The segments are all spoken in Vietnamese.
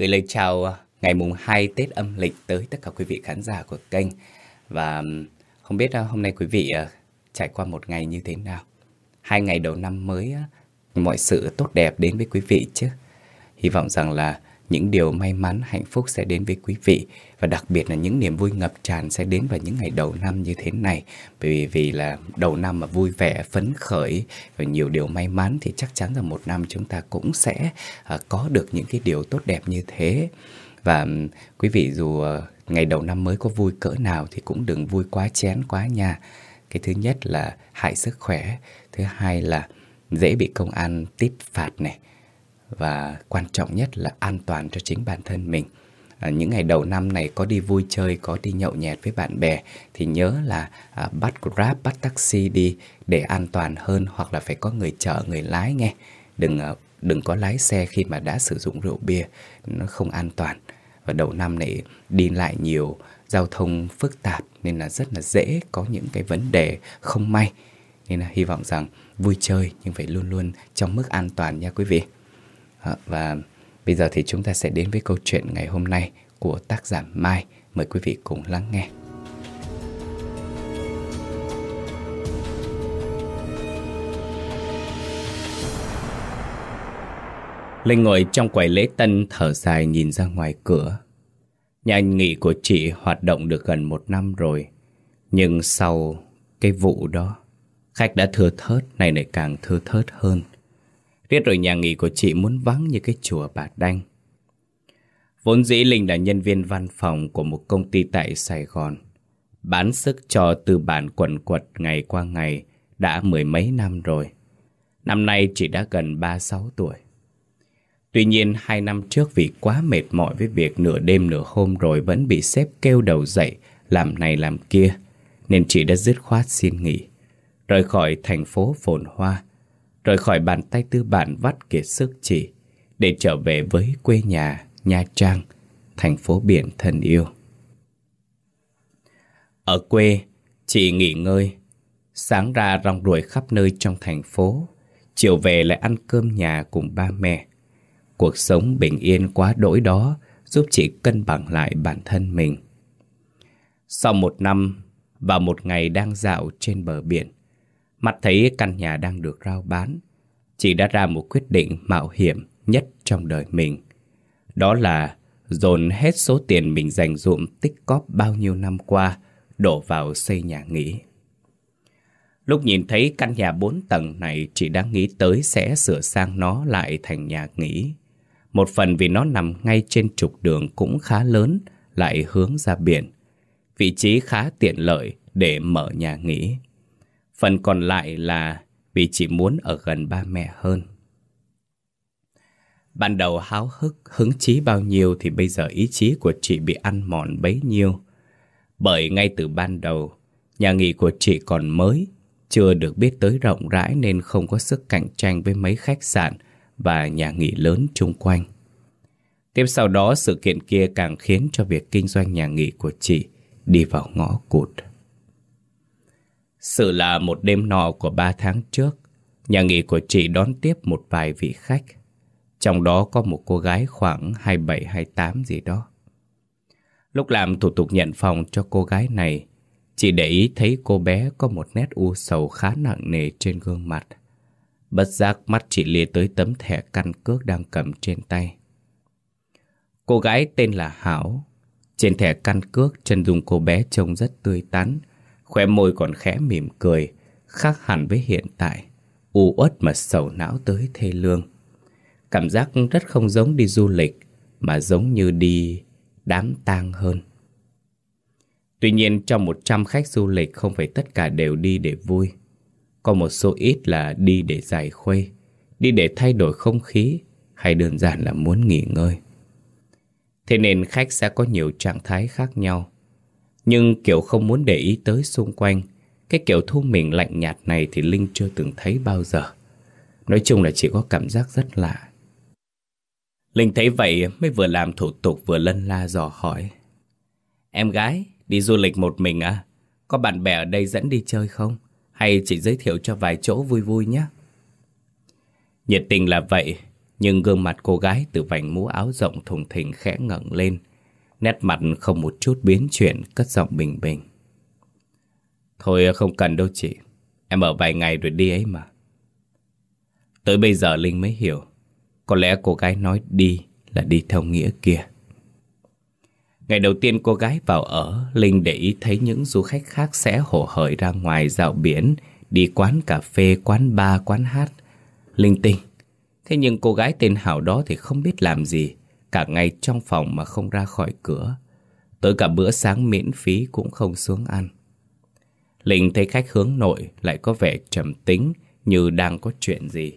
gửi lời chào ờ, ngày mùng 2 Tết âm lịch tới tất cả quý vị khán giả của kênh. Và không biết ờ, hôm nay quý vị ờ, trải qua một ngày như thế nào? Hai ngày đầu năm mới, mọi sự tốt đẹp đến với quý vị chứ? Hy vọng rằng là những điều may mắn, hạnh phúc sẽ đến với quý vị và đặc biệt là những niềm vui ngập tràn sẽ đến vào những ngày đầu năm như thế này. Bởi vì, vì là đầu năm mà vui vẻ, phấn khởi và nhiều điều may mắn thì chắc chắn là một năm chúng ta cũng sẽ uh, có được những cái điều tốt đẹp như thế. Và um, quý vị dù uh, ngày đầu năm mới có vui cỡ nào thì cũng đừng vui quá chén quá nha. Cái thứ nhất là hại sức khỏe, thứ hai là dễ bị công an tít phạt này và quan trọng nhất là an toàn cho chính bản thân mình. À, những ngày đầu năm này có đi vui chơi, có đi nhậu nhẹt với bạn bè thì nhớ là à, bắt Grab, bắt taxi đi để an toàn hơn hoặc là phải có người chở, người lái nghe. Đừng à, đừng có lái xe khi mà đã sử dụng rượu bia, nó không an toàn. Và đầu năm này đi lại nhiều, giao thông phức tạp nên là rất là dễ có những cái vấn đề không may. Nên là hy vọng rằng vui chơi nhưng phải luôn luôn trong mức an toàn nha quý vị. Ờ, và bây giờ thì chúng ta sẽ đến với câu chuyện ngày hôm nay của tác giả Mai. Mời quý vị cùng lắng nghe. Linh ngồi trong quầy lễ tân thở dài nhìn ra ngoài cửa. Nhà nghỉ của chị hoạt động được gần một năm rồi. Nhưng sau cái vụ đó, khách đã thưa thớt, này lại càng thưa thớt hơn. Riết rồi nhà nghỉ của chị muốn vắng như cái chùa bà Đanh. Vốn dĩ Linh là nhân viên văn phòng của một công ty tại Sài Gòn. Bán sức cho tư bản quần quật ngày qua ngày đã mười mấy năm rồi. Năm nay chị đã gần 36 tuổi. Tuy nhiên hai năm trước vì quá mệt mỏi với việc nửa đêm nửa hôm rồi vẫn bị sếp kêu đầu dậy làm này làm kia, nên chị đã dứt khoát xin nghỉ. Rời khỏi thành phố phồn hoa, rời khỏi bàn tay tư bản vắt kiệt sức chị để trở về với quê nhà Nha Trang, thành phố biển thân yêu. Ở quê, chị nghỉ ngơi, sáng ra rong ruổi khắp nơi trong thành phố, chiều về lại ăn cơm nhà cùng ba mẹ. Cuộc sống bình yên quá đỗi đó giúp chị cân bằng lại bản thân mình. Sau một năm và một ngày đang dạo trên bờ biển, Mặt thấy căn nhà đang được rao bán, Chị đã ra một quyết định mạo hiểm nhất trong đời mình. Đó là dồn hết số tiền mình dành dụm tích cóp bao nhiêu năm qua Đổ vào xây nhà nghỉ. Lúc nhìn thấy căn nhà bốn tầng này, Chị đã nghĩ tới sẽ sửa sang nó lại thành nhà nghỉ. Một phần vì nó nằm ngay trên trục đường cũng khá lớn, Lại hướng ra biển. Vị trí khá tiện lợi để mở nhà nghỉ. Phần còn lại là vì chị muốn ở gần ba mẹ hơn. Ban đầu háo hức, hứng chí bao nhiêu thì bây giờ ý chí của chị bị ăn mòn bấy nhiêu. Bởi ngay từ ban đầu, nhà nghỉ của chị còn mới, chưa được biết tới rộng rãi nên không có sức cạnh tranh với mấy khách sạn và nhà nghỉ lớn chung quanh. Tiếp sau đó sự kiện kia càng khiến cho việc kinh doanh nhà nghỉ của chị đi vào ngõ cụt. Sự là một đêm nọ của ba tháng trước, nhà nghỉ của chị đón tiếp một vài vị khách. Trong đó có một cô gái khoảng 27-28 gì đó. Lúc làm thủ tục nhận phòng cho cô gái này, chị để ý thấy cô bé có một nét u sầu khá nặng nề trên gương mặt. Bất giác mắt chị lia tới tấm thẻ căn cước đang cầm trên tay. Cô gái tên là Hảo. Trên thẻ căn cước, chân dung cô bé trông rất tươi tắn, Khóe môi còn khẽ mỉm cười, Khác hẳn với hiện tại. U uất mà sầu não tới thê lương. Cảm giác rất không giống đi du lịch, Mà giống như đi đám tang hơn. Tuy nhiên, trong 100 khách du lịch, không phải tất cả đều đi để vui. Có một số ít là đi để giải khuây, Đi để thay đổi không khí, Hay đơn giản là muốn nghỉ ngơi. Thế nên khách sẽ có nhiều trạng thái khác nhau nhưng kiểu không muốn để ý tới xung quanh Cái kiểu thu mình lạnh nhạt này Thì Linh chưa từng thấy bao giờ Nói chung là chỉ có cảm giác rất lạ Linh thấy vậy mới vừa làm thủ tục vừa lân la dò hỏi Em gái, đi du lịch một mình à? Có bạn bè ở đây dẫn đi chơi không? Hay chỉ giới thiệu cho vài chỗ vui vui nhé? Nhiệt tình là vậy Nhưng gương mặt cô gái từ vành mũ áo rộng thùng thình khẽ ngẩng lên Nét mặt không một chút biến chuyển Cất giọng bình bình. Thôi không cần đâu chị Em ở vài ngày rồi đi ấy mà. Tới bây giờ Linh mới hiểu Có lẽ cô gái nói đi Là đi theo nghĩa kia. Ngày đầu tiên cô gái vào ở Linh để ý thấy những du khách khác sẽ hổ hởi ra ngoài dạo biển Đi quán cà phê, quán bar, quán hát. Linh tinh Thế nhưng cô gái tên Hảo đó thì không biết làm gì. Cả ngày trong phòng mà không ra khỏi cửa Tới cả bữa sáng miễn phí cũng không xuống ăn Linh thấy khách hướng nội lại có vẻ trầm tính như đang có chuyện gì.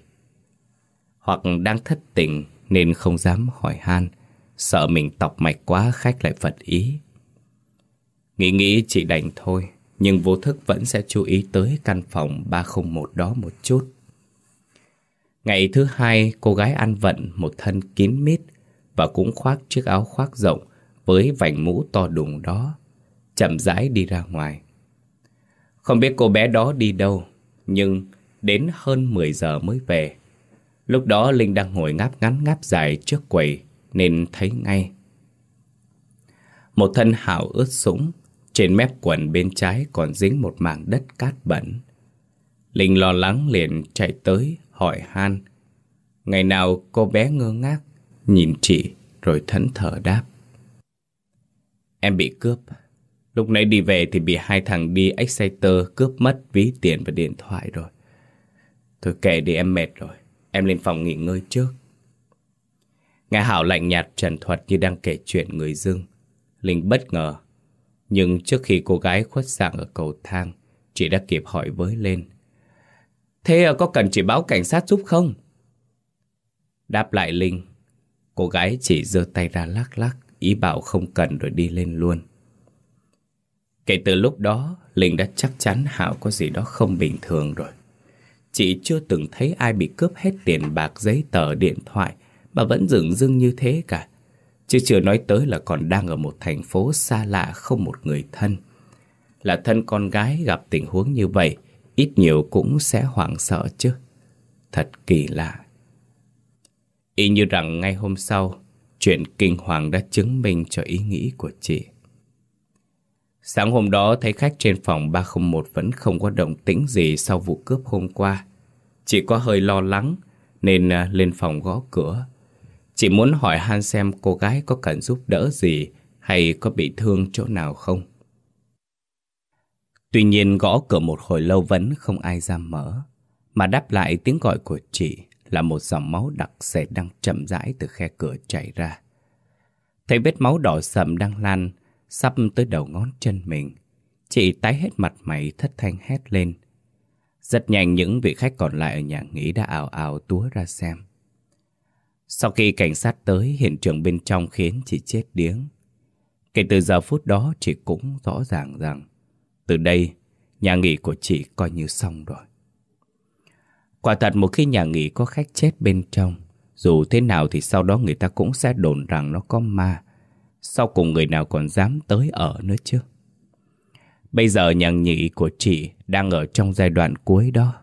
Hoặc đang thất tình nên không dám hỏi han, sợ mình tọc mạch quá khách lại phật ý. Nghĩ nghĩ chỉ đành thôi, nhưng vô thức vẫn sẽ chú ý tới căn phòng 301 đó một chút. Ngày thứ hai, cô gái ăn vận một thân kín mít và cũng khoác chiếc áo khoác rộng với vành mũ to đùng đó, chậm rãi đi ra ngoài. Không biết cô bé đó đi đâu, nhưng đến hơn 10 giờ mới về. Lúc đó Linh đang ngồi ngáp ngắn ngáp dài trước quầy nên thấy ngay. Một thân hào ướt sũng, trên mép quần bên trái còn dính một mảng đất cát bẩn. Linh lo lắng liền chạy tới hỏi han. Ngày nào cô bé ngơ ngác, nhìn chị rồi thẫn thờ đáp. Em bị cướp. Lúc nãy đi về thì bị hai thằng đi Exciter cướp mất ví tiền và điện thoại rồi. Thôi kệ đi em mệt rồi. Em lên phòng nghỉ ngơi trước. Nghe Hảo lạnh nhạt trần thuật như đang kể chuyện người dưng. Linh bất ngờ. Nhưng trước khi cô gái khuất dạng ở cầu thang, chị đã kịp hỏi với lên. Thế có cần chị báo cảnh sát giúp không? Đáp lại Linh, cô gái chỉ giơ tay ra lắc lắc, ý bảo không cần rồi đi lên luôn. Kể từ lúc đó, Linh đã chắc chắn Hảo có gì đó không bình thường rồi. Chị chưa từng thấy ai bị cướp hết tiền bạc, giấy tờ, điện thoại mà vẫn dừng dưng như thế cả. Chứ chưa nói tới là còn đang ở một thành phố xa lạ không một người thân. Là thân con gái gặp tình huống như vậy, ít nhiều cũng sẽ hoảng sợ chứ. Thật kỳ lạ. Y như rằng ngay hôm sau, chuyện kinh hoàng đã chứng minh cho ý nghĩ của chị. Sáng hôm đó thấy khách trên phòng 301 vẫn không có động tĩnh gì sau vụ cướp hôm qua. Chị có hơi lo lắng nên à, lên phòng gõ cửa. Chị muốn hỏi han xem cô gái có cần giúp đỡ gì hay có bị thương chỗ nào không. Tuy nhiên gõ cửa một hồi lâu vẫn không ai ra mở. Mà đáp lại tiếng gọi của chị là một dòng máu đặc sệt đang chậm rãi từ khe cửa chảy ra. Thấy vết máu đỏ sậm đang lan sắp tới đầu ngón chân mình. Chị tái hết mặt mày thất thanh hét lên. Rất nhanh những vị khách còn lại ở nhà nghỉ đã ảo ảo túa ra xem. Sau khi cảnh sát tới, hiện trường bên trong khiến chị chết điếng. Kể từ giờ phút đó chị cũng rõ ràng rằng từ đây nhà nghỉ của chị coi như xong rồi. Quả thật một khi nhà nghỉ có khách chết bên trong, dù thế nào thì sau đó người ta cũng sẽ đồn rằng nó có ma, sau cùng người nào còn dám tới ở nữa chứ? Bây giờ nhà nghỉ của chị Đang ở trong giai đoạn cuối đó.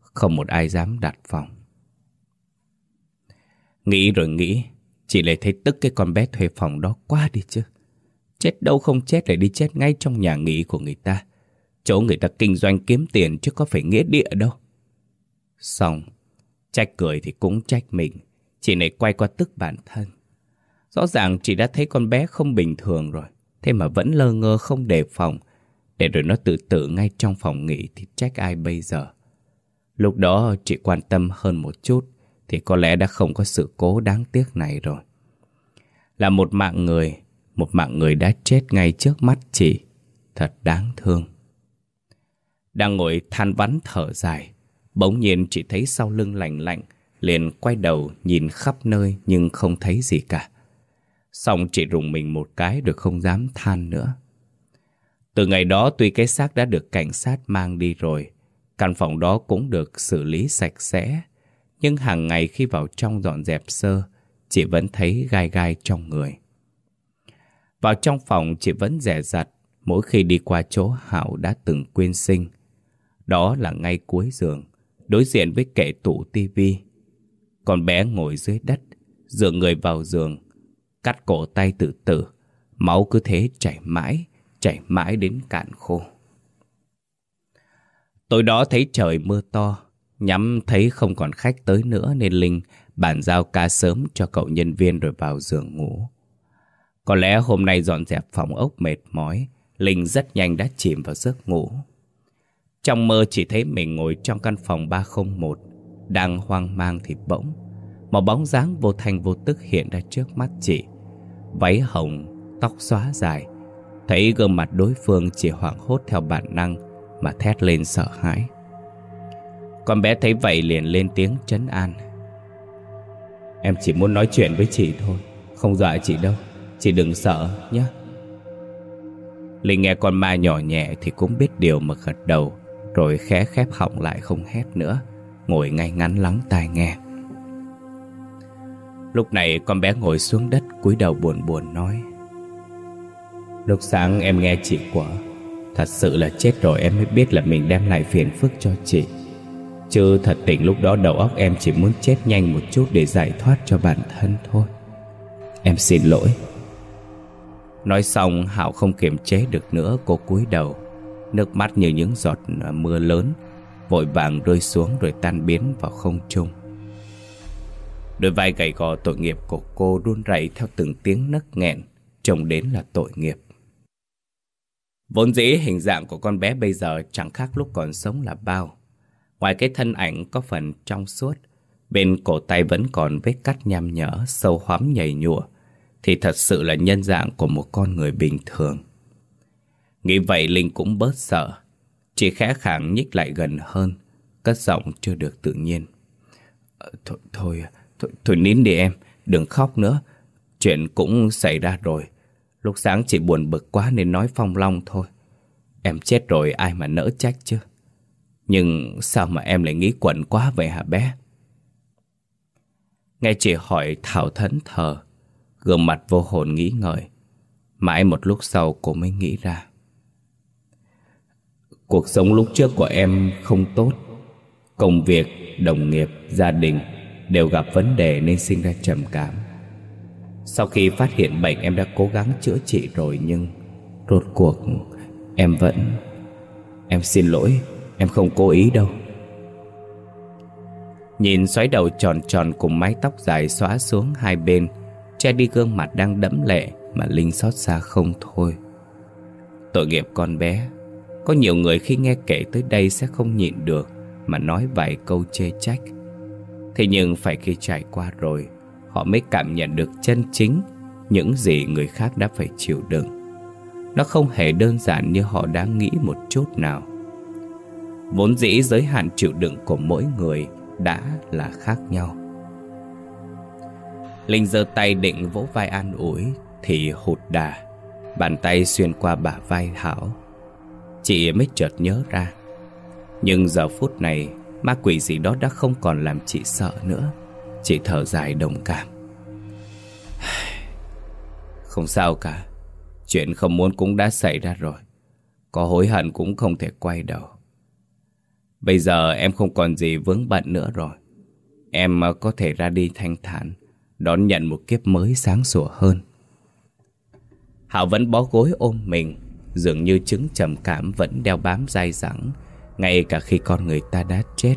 Không một ai dám đặt phòng. Nghĩ rồi nghĩ Chị lại thấy tức cái con bé thuê phòng đó quá đi chứ. Chết đâu không chết lại đi chết ngay trong nhà nghỉ của người ta. Chỗ người ta kinh doanh kiếm tiền chứ có phải nghĩa địa đâu. Xong, Trách cười thì cũng trách mình Chị này quay qua tức bản thân. Rõ ràng chị đã thấy con bé không bình thường rồi, Thế mà vẫn lơ ngơ không đề phòng. Để rồi nó tự tử ngay trong phòng nghỉ Thì trách ai bây giờ? Lúc đó chị quan tâm hơn một chút, Thì có lẽ đã không có sự cố đáng tiếc này rồi. Là một mạng người, Một mạng người đã chết ngay trước mắt chị. Thật đáng thương. Đang ngồi than vắn thở dài Bỗng nhiên chị thấy sau lưng lạnh lạnh Liền quay đầu nhìn khắp nơi Nhưng không thấy gì cả Xong chỉ rùng mình một cái được không dám than nữa. Từ ngày đó tuy cái xác đã được cảnh sát mang đi rồi, căn phòng đó cũng được xử lý sạch sẽ. Nhưng hàng ngày khi vào trong dọn dẹp sơ, chị vẫn thấy gai gai trong người. Vào trong phòng chị vẫn rẻ rặt mỗi khi đi qua chỗ Hảo đã từng quyên sinh. Đó là ngay cuối giường, đối diện với kệ tủ tivi. Con bé ngồi dưới đất, dựa người vào giường, cắt cổ tay tự tử. Máu cứ thế chảy mãi, chảy mãi đến cạn khô. Tối đó thấy trời mưa to, nhắm thấy không còn khách tới nữa nên Linh bàn giao ca sớm cho cậu nhân viên rồi vào giường ngủ. Có lẽ hôm nay dọn dẹp phòng ốc mệt mỏi, Linh rất nhanh đã chìm vào giấc ngủ. Trong mơ chỉ thấy mình ngồi trong căn phòng 301, đang hoang mang thì bỗng. Một bóng dáng vô thành vô tức hiện ra trước mắt chị. Váy hồng, tóc xóa dài. Thấy gương mặt đối phương chỉ hoảng hốt theo bản năng mà thét lên sợ hãi. Con bé thấy vậy liền lên tiếng trấn an. Em chỉ muốn nói chuyện với chị thôi, không dọa chị đâu. Chị đừng sợ nhé Linh nghe con ma nhỏ nhẹ thì cũng biết điều mà gật đầu rồi khẽ khép họng lại không hét nữa, Ngồi ngay ngắn lắng tai nghe. Lúc này con bé ngồi xuống đất cúi đầu buồn buồn nói, Lúc sáng em nghe chị quả Thật sự là chết rồi, em mới biết là mình đem lại phiền phức cho chị. Chứ thật tình lúc đó đầu óc em chỉ muốn chết nhanh một chút để giải thoát cho bản thân thôi. Em xin lỗi. Nói xong, Hảo không kiềm chế được nữa, cô cúi đầu. Nước mắt như những giọt à, mưa lớn, Vội vàng rơi xuống rồi tan biến vào không trung. Đôi vai gầy gò tội nghiệp của cô run rẩy theo từng tiếng nấc nghẹn, Trông đến là tội nghiệp. Vốn dĩ hình dạng của con bé bây giờ chẳng khác lúc còn sống là bao. Ngoài cái thân ảnh có phần trong suốt, Bên cổ tay vẫn còn vết cắt nham nhở, Sâu hoắm nhầy nhụa, thì thật sự là nhân dạng của một con người bình thường. Nghĩ vậy Linh cũng bớt sợ, chỉ khẽ khàng nhích lại gần hơn, cất giọng chưa được tự nhiên. Ờ, thôi, thôi, thôi, thôi nín đi em, đừng khóc nữa. Chuyện cũng xảy ra rồi. Lúc sáng chị buồn bực quá nên nói phong long thôi. Em chết rồi ai mà nỡ trách chứ. Nhưng sao mà em lại nghĩ quẩn quá vậy hả bé? Nghe chị hỏi Thảo thẫn thờ Gương mặt vô hồn nghĩ ngợi Mãi một lúc sau cô mới nghĩ ra Cuộc sống lúc trước của em không tốt. Công việc, đồng nghiệp, gia đình Đều gặp vấn đề nên sinh ra trầm cảm. Sau khi phát hiện bệnh em đã cố gắng chữa trị rồi Nhưng rốt cuộc em vẫn Em xin lỗi Em không cố ý đâu. Nhìn xoáy đầu tròn tròn cùng mái tóc dài xóa xuống hai bên Che đi gương mặt đang đẫm lệ Mà Linh xót xa không thôi. Tội nghiệp con bé có nhiều người khi nghe kể tới đây Sẽ không nhịn được Mà nói vài câu chê trách. Thế nhưng phải khi trải qua rồi, Họ mới cảm nhận được chân chính Những gì người khác đã phải chịu đựng. Nó không hề đơn giản như họ đã nghĩ một chút nào. Vốn dĩ giới hạn chịu đựng của mỗi người Đã là khác nhau. Linh giơ tay định vỗ vai an ủi Thì hụt đà, Bàn tay xuyên qua bả vai Hảo Chị mới chợt nhớ ra. Nhưng giờ phút này Ma quỷ gì đó đã không còn làm chị sợ nữa. Chị thở dài đồng cảm. Không sao cả. Chuyện không muốn cũng đã xảy ra rồi. Có hối hận cũng không thể quay đầu. Bây giờ em không còn gì vướng bận nữa rồi. Em có thể ra đi thanh thản đón nhận một kiếp mới sáng sủa hơn. Hảo vẫn bó gối ôm mình, dường như chứng trầm cảm vẫn đeo bám dai dẳng, ngay cả khi con người ta đã chết.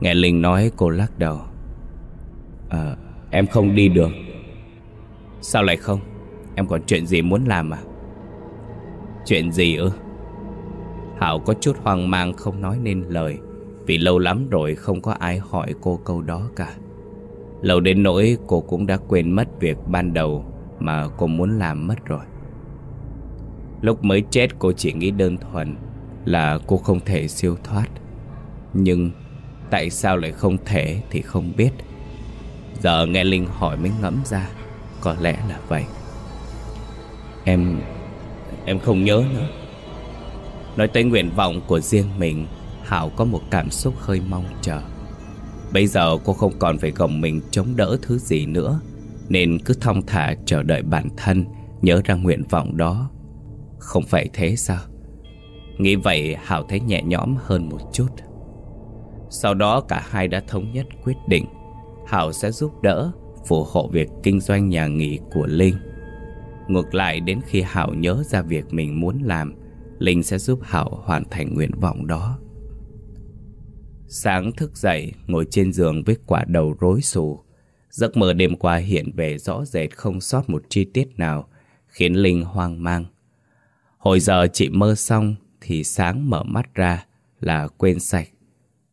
Nghe Linh nói cô lắc đầu. À, em không đi được. Sao lại không? Em còn chuyện gì muốn làm à? Chuyện gì ư? Hảo có chút hoang mang không nói nên lời Vì lâu lắm rồi không có ai hỏi cô câu đó cả Lâu đến nỗi cô cũng đã quên mất việc ban đầu mà cô muốn làm mất rồi. Lúc mới chết cô chỉ nghĩ đơn thuần là cô không thể siêu thoát. Nhưng tại sao lại không thể thì không biết. Giờ nghe Linh hỏi mới ngẫm ra, có lẽ là vậy. Em... em không nhớ nữa. Nói tới nguyện vọng của riêng mình, Hảo có một cảm xúc hơi mong chờ. Bây giờ cô không còn phải gồng mình chống đỡ thứ gì nữa Nên cứ thong thả chờ đợi bản thân Nhớ ra nguyện vọng đó không phải thế sao Nghĩ vậy Hảo thấy nhẹ nhõm hơn một chút Sau đó cả hai đã thống nhất quyết định Hảo sẽ giúp đỡ, phù hộ việc kinh doanh nhà nghỉ của Linh. Ngược lại đến khi Hảo nhớ ra việc mình muốn làm, Linh sẽ giúp Hảo hoàn thành nguyện vọng đó. Sáng thức dậy, ngồi trên giường với quả đầu rối xù. Giấc mơ đêm qua hiện về rõ rệt không sót một chi tiết nào, khiến Linh hoang mang. Hồi giờ chị mơ xong thì sáng mở mắt ra là quên sạch.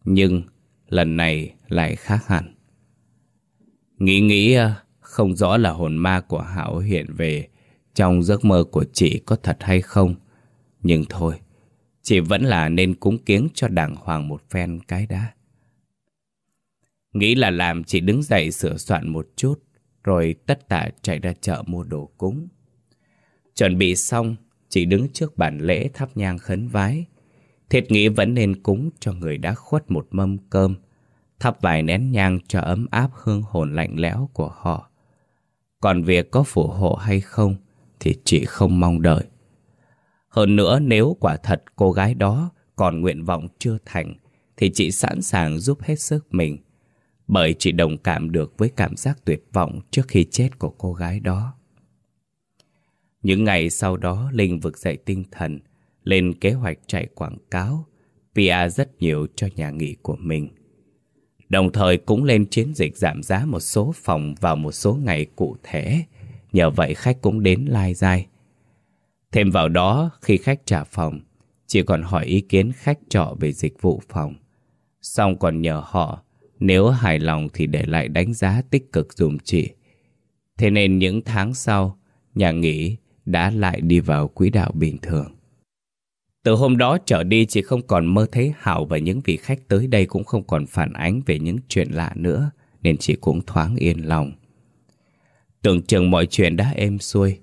Nhưng lần này lại khác hẳn. Nghĩ nghĩ ờ, không rõ là hồn ma của Hảo hiện về trong giấc mơ của chị có thật hay không. Nhưng thôi, chị vẫn là nên cúng kiến cho đàng hoàng một phen cái đã. Nghĩ là làm chị đứng dậy sửa soạn một chút, rồi tất tả chạy ra chợ mua đồ cúng. Chuẩn bị xong, chị đứng trước bàn lễ thắp nhang khấn vái. Thiệt nghĩ vẫn nên cúng cho người đã khuất một mâm cơm, thắp vài nén nhang cho ấm áp hương hồn lạnh lẽo của họ. Còn việc có phù hộ hay không thì chị không mong đợi. Hơn nữa nếu quả thật cô gái đó còn nguyện vọng chưa thành thì chị sẵn sàng giúp hết sức mình. Bởi chị đồng cảm được với cảm giác tuyệt vọng trước khi chết của cô gái đó. Những ngày sau đó Linh vực dậy tinh thần, lên kế hoạch chạy quảng cáo, PR rất nhiều cho nhà nghỉ của mình. Đồng thời cũng lên chiến dịch giảm giá một số phòng vào một số ngày cụ thể, nhờ vậy khách cũng đến lai dai. Thêm vào đó, khi khách trả phòng, chỉ còn hỏi ý kiến khách trọ về dịch vụ phòng. Xong còn nhờ họ, nếu hài lòng thì để lại đánh giá tích cực dùm chị. Thế nên những tháng sau, nhà nghỉ đã lại đi vào quỹ đạo bình thường. Từ hôm đó trở đi chị không còn mơ thấy Hảo và những vị khách tới đây cũng không còn phản ánh về những chuyện lạ nữa, nên chị cũng thoáng yên lòng. Tưởng chừng mọi chuyện đã êm xuôi,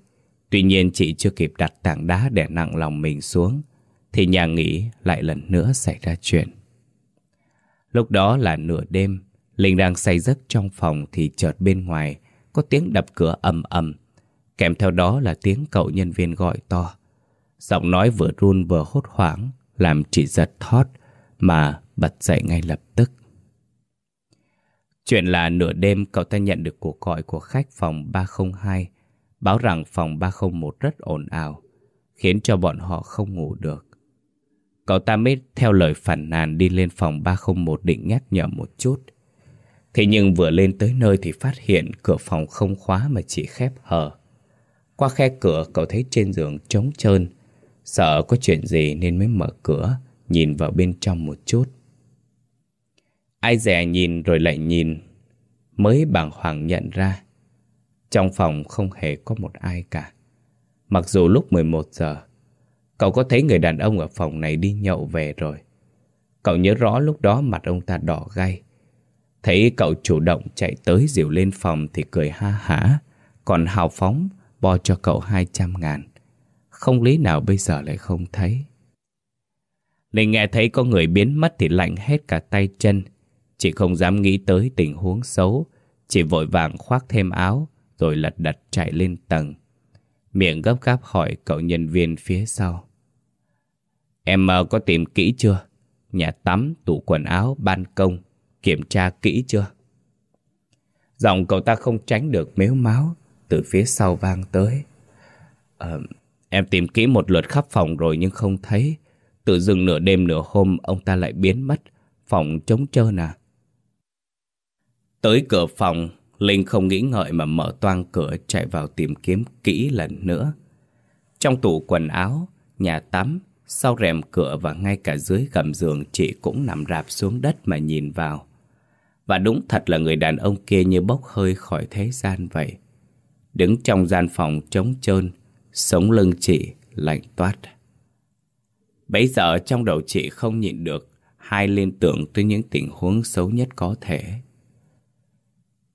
tuy nhiên chị chưa kịp đặt tảng đá để nặng lòng mình xuống, thì nhà nghỉ lại lần nữa xảy ra chuyện. Lúc đó là nửa đêm, Linh đang say giấc trong phòng thì chợt bên ngoài có tiếng đập cửa ầm ầm, kèm theo đó là tiếng cậu nhân viên gọi to. Giọng nói vừa run vừa hốt hoảng, Làm chị giật thót, Mà bật dậy ngay lập tức. Chuyện là nửa đêm cậu ta nhận được cuộc gọi của khách phòng 302 Báo rằng phòng 301 rất ồn ào, Khiến cho bọn họ không ngủ được. Cậu ta mới theo lời phản nàn đi lên phòng 301 định nhắc nhở một chút. Thế nhưng vừa lên tới nơi thì phát hiện cửa phòng không khóa mà chỉ khép hờ. Qua khe cửa cậu thấy trên giường trống trơn. Sợ có chuyện gì nên mới mở cửa, Nhìn vào bên trong một chút. Ai dè nhìn rồi lại nhìn. Mới bàng hoàng nhận ra, Trong phòng không hề có một ai cả. Mặc dù lúc 11 giờ, Cậu có thấy người đàn ông ở phòng này đi nhậu về rồi. Cậu nhớ rõ lúc đó mặt ông ta đỏ gay Thấy cậu chủ động chạy tới dìu lên phòng thì cười ha hả, Còn hào phóng bỏ cho cậu 200 ngàn. Không lý nào bây giờ lại không thấy. Linh nghe thấy có người biến mất thì lạnh hết cả tay chân. Chị không dám nghĩ tới tình huống xấu. Chị vội vàng khoác thêm áo Rồi lật đật chạy lên tầng. Miệng gấp gáp hỏi cậu nhân viên phía sau. Em ờ, có tìm kỹ chưa? Nhà tắm, tủ quần áo, ban công. Kiểm tra kỹ chưa? Giọng cậu ta không tránh được mếu máu. Từ phía sau vang tới À, Em tìm kỹ một lượt khắp phòng rồi nhưng không thấy. Tự dưng nửa đêm nửa hôm ông ta lại biến mất. Phòng trống trơn à. Tới cửa phòng, Linh không nghĩ ngợi mà mở toang cửa chạy vào tìm kiếm kỹ lần nữa. Trong tủ quần áo, nhà tắm, sau rèm cửa và ngay cả dưới gầm giường chị cũng nằm rạp xuống đất mà nhìn vào. Và đúng thật là người đàn ông kia như bốc hơi khỏi thế gian vậy. Đứng trong gian phòng trống trơn, Sống lưng chị lạnh toát. Bấy giờ trong đầu chị không nhịn được Hai liên tưởng tới những tình huống xấu nhất có thể.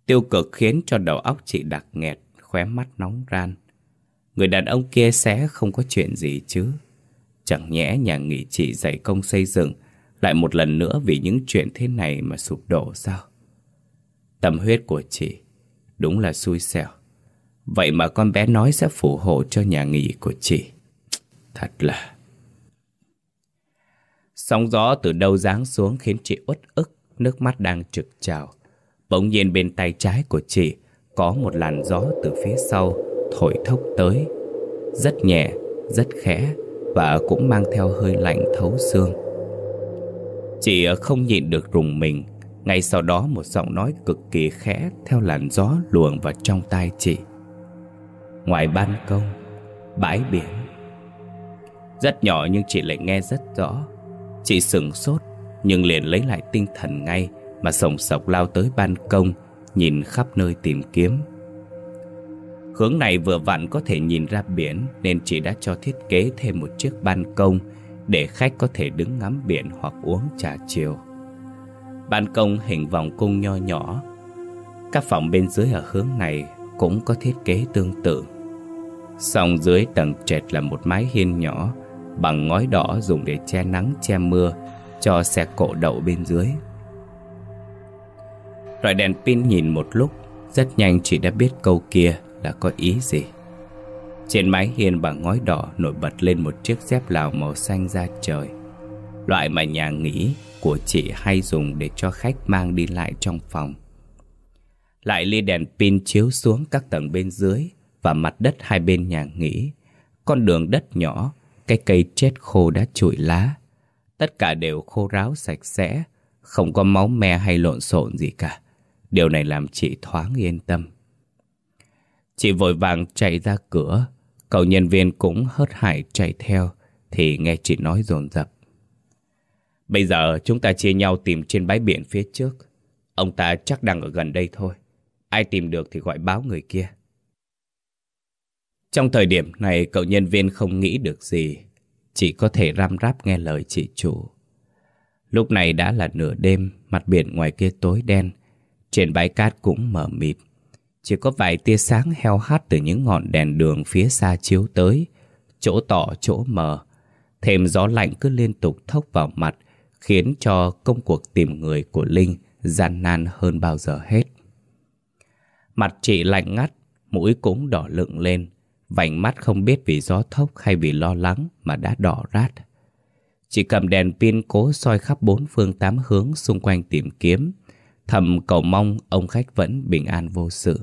Tiêu cực khiến cho đầu óc chị đặc nghẹt Khóe mắt nóng ran. Người đàn ông kia sẽ không có chuyện gì chứ. Chẳng nhẽ nhà nghỉ chị dạy công xây dựng Lại một lần nữa vì những chuyện thế này mà sụp đổ sao? Tâm huyết của chị Đúng là xui xẻo. Vậy mà con bé nói sẽ phù hộ cho nhà nghỉ của chị. Thật là. Sóng gió từ đâu giáng xuống khiến chị uất ức Nước mắt đang trực trào. Bỗng nhiên bên tay trái của chị Có một làn gió từ phía sau Thổi thốc tới. Rất nhẹ, rất khẽ Và cũng mang theo hơi lạnh thấu xương. Chị không nhịn được rùng mình. Ngay sau đó một giọng nói cực kỳ khẽ Theo làn gió luồng vào trong tai chị. Ngoài ban công, Bãi biển. Rất nhỏ nhưng chị lại nghe rất rõ. Chị sửng sốt, Nhưng liền lấy lại tinh thần ngay Mà sồng sọc lao tới ban công, Nhìn khắp nơi tìm kiếm. Hướng này vừa vặn có thể nhìn ra biển, Nên chị đã cho thiết kế thêm một chiếc ban công Để khách có thể đứng ngắm biển hoặc uống trà chiều. Ban công hình vòng cung nho nhỏ. Các phòng bên dưới ở hướng này cũng có thiết kế tương tự xong dưới tầng trệt là một mái hiên nhỏ, Bằng ngói đỏ dùng để che nắng, che mưa, Cho xe cộ đậu bên dưới. Rồi đèn pin nhìn một lúc, Rất nhanh chị đã biết câu kia là có ý gì. Trên mái hiên bằng ngói đỏ nổi bật lên một chiếc dép lào màu xanh da trời. Loại mà nhà nghỉ của chị hay dùng để cho khách mang đi lại trong phòng. Lại ly đèn pin chiếu xuống các tầng bên dưới và mặt đất hai bên nhà nghỉ. Con đường đất nhỏ, Cái cây chết khô đã trụi lá. Tất cả đều khô ráo sạch sẽ, Không có máu me hay lộn xộn gì cả. Điều này làm chị thoáng yên tâm. Chị vội vàng chạy ra cửa. Cậu nhân viên cũng hớt hải chạy theo, Thì nghe chị nói dồn dập. Bây giờ chúng ta chia nhau tìm trên bãi biển phía trước. Ông ta chắc đang ở gần đây thôi. Ai tìm được thì gọi báo người kia. Trong thời điểm này cậu nhân viên không nghĩ được gì Chỉ có thể răm ráp nghe lời chị chủ Lúc này đã là nửa đêm Mặt biển ngoài kia tối đen Trên bãi cát cũng mờ mịt chỉ có vài tia sáng heo hắt từ những ngọn đèn đường phía xa chiếu tới, chỗ tỏ chỗ mờ. Thêm gió lạnh cứ liên tục thốc vào mặt, khiến cho công cuộc tìm người của Linh gian nan hơn bao giờ hết. Mặt chị lạnh ngắt, mũi cũng đỏ lựng lên, vành mắt không biết vì gió thốc hay vì lo lắng mà đã đỏ rát. Chị cầm đèn pin cố soi khắp bốn phương tám hướng xung quanh tìm kiếm, thầm cầu mong ông khách vẫn bình an vô sự.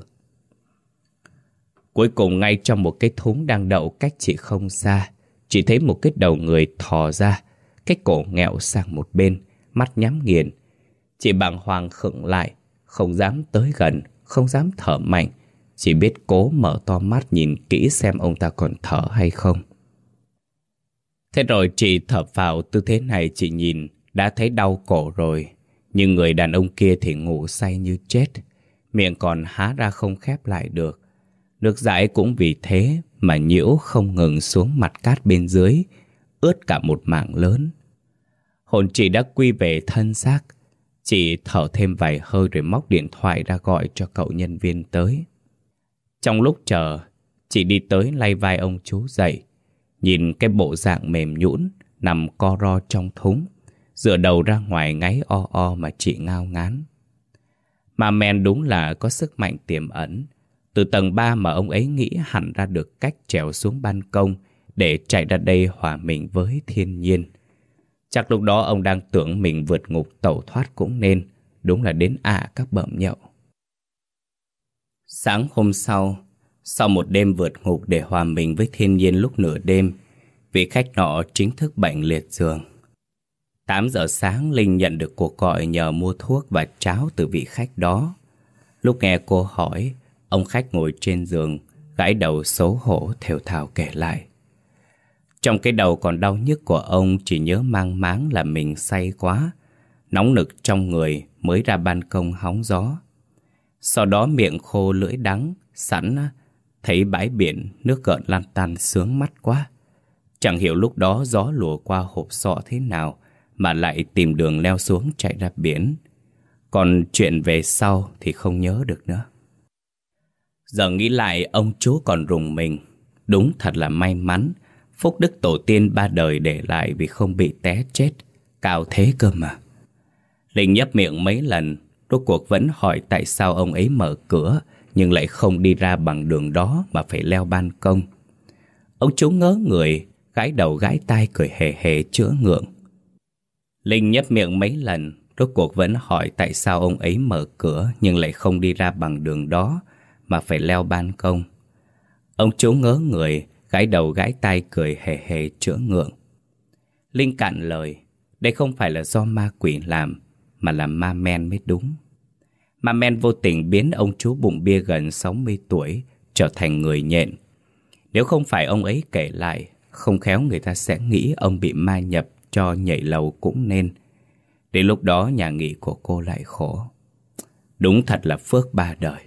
Cuối cùng ngay trong một cái thúng đang đậu cách chị không xa Chị thấy một cái đầu người thò ra Cái cổ nghẹo sang một bên Mắt nhắm nghiền Chị bàng hoàng khựng lại Không dám tới gần Không dám thở mạnh chỉ biết cố mở to mắt nhìn kỹ xem ông ta còn thở hay không Thế rồi chị thở vào tư thế này chị nhìn Đã thấy đau cổ rồi Nhưng người đàn ông kia thì ngủ say như chết Miệng còn há ra không khép lại được Nước dãi cũng vì thế mà nhiễu không ngừng xuống mặt cát bên dưới, ướt cả một mảng lớn. Hồn chị đã quy về thân xác, chị thở thêm vài hơi rồi móc điện thoại ra gọi cho cậu nhân viên tới. Trong lúc chờ, chị đi tới lay vai ông chú dậy, nhìn cái bộ dạng mềm nhũn nằm co ro trong thúng, dựa đầu ra ngoài ngáy o o mà chị ngao ngán. Mà men đúng là có sức mạnh tiềm ẩn, từ tầng 3 mà ông ấy nghĩ hẳn ra được cách trèo xuống ban công để chạy ra đây hòa mình với thiên nhiên. Chắc lúc đó ông đang tưởng mình vượt ngục tẩu thoát cũng nên, đúng là đến ạ các bợm nhậu. Sáng hôm sau, sau một đêm vượt ngục để hòa mình với thiên nhiên lúc nửa đêm, vị khách nọ chính thức bệnh liệt giường. 8 giờ sáng Linh nhận được cuộc gọi nhờ mua thuốc và cháo từ vị khách đó. Lúc nghe cô hỏi, Ông khách ngồi trên giường, gãi đầu xấu hổ thều thào kể lại. Trong cái đầu còn đau nhức của ông chỉ nhớ mang máng là mình say quá, nóng nực trong người mới ra ban công hóng gió. Sau đó miệng khô lưỡi đắng, sẵn thấy bãi biển nước gợn lan tan sướng mắt quá. Chẳng hiểu lúc đó gió lùa qua hộp sọ thế nào mà lại tìm đường leo xuống chạy ra biển. Còn chuyện về sau thì không nhớ được nữa. Giờ nghĩ lại ông chú còn rùng mình Đúng thật là may mắn Phúc đức tổ tiên ba đời để lại Vì không bị té chết Cao thế cơ mà Linh nhấp miệng mấy lần Rốt cuộc vẫn hỏi tại sao ông ấy mở cửa Nhưng lại không đi ra bằng đường đó Mà phải leo ban công Ông chú ngớ người Gái đầu gái tai cười hề hề chữa ngượng Linh nhấp miệng mấy lần Rốt cuộc vẫn hỏi tại sao ông ấy mở cửa nhưng lại không đi ra bằng đường đó mà phải leo ban công. Ông chú ngớ người, gãi đầu gãi tai cười hề hề chữa ngượng. Linh cạn lời, đây không phải là do ma quỷ làm, mà là ma men mới đúng. Ma men vô tình biến ông chú bụng bia gần 60 tuổi trở thành người nhện. Nếu không phải ông ấy kể lại, không khéo người ta sẽ nghĩ ông bị ma nhập cho nhảy lầu cũng nên. Đến lúc đó nhà nghỉ của cô lại khổ. Đúng thật là phước ba đời.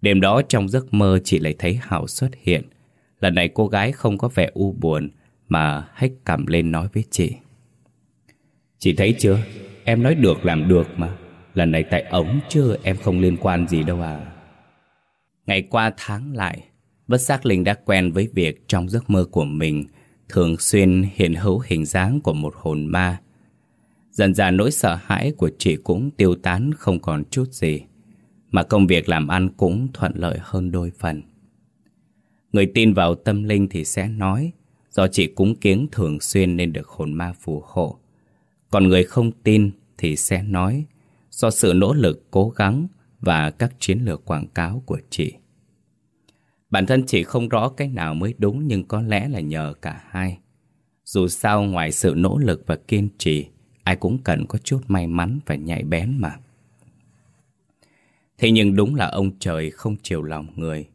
Đêm đó trong giấc mơ chị lại thấy Hảo xuất hiện. Lần này cô gái không có vẻ u buồn mà hách cầm lên nói với chị. Chị thấy chưa? Em nói được làm được mà. Lần này tại ống chứ em không liên quan gì đâu à. Ngày qua tháng lại, bất giác Linh đã quen với việc trong giấc mơ của mình thường xuyên hiện hữu hình dáng của một hồn ma. Dần dần nỗi sợ hãi của chị cũng tiêu tán không còn chút gì, mà công việc làm ăn cũng thuận lợi hơn đôi phần. Người tin vào tâm linh thì sẽ nói, do chị cúng kiến thường xuyên nên được hồn ma phù hộ. Còn người không tin thì sẽ nói, do sự nỗ lực cố gắng và các chiến lược quảng cáo của chị. Bản thân chị không rõ cái nào mới đúng nhưng có lẽ là nhờ cả hai. Dù sao ngoài sự nỗ lực và kiên trì, ai cũng cần có chút may mắn và nhạy bén mà. Thế nhưng đúng là ông trời không chiều lòng người.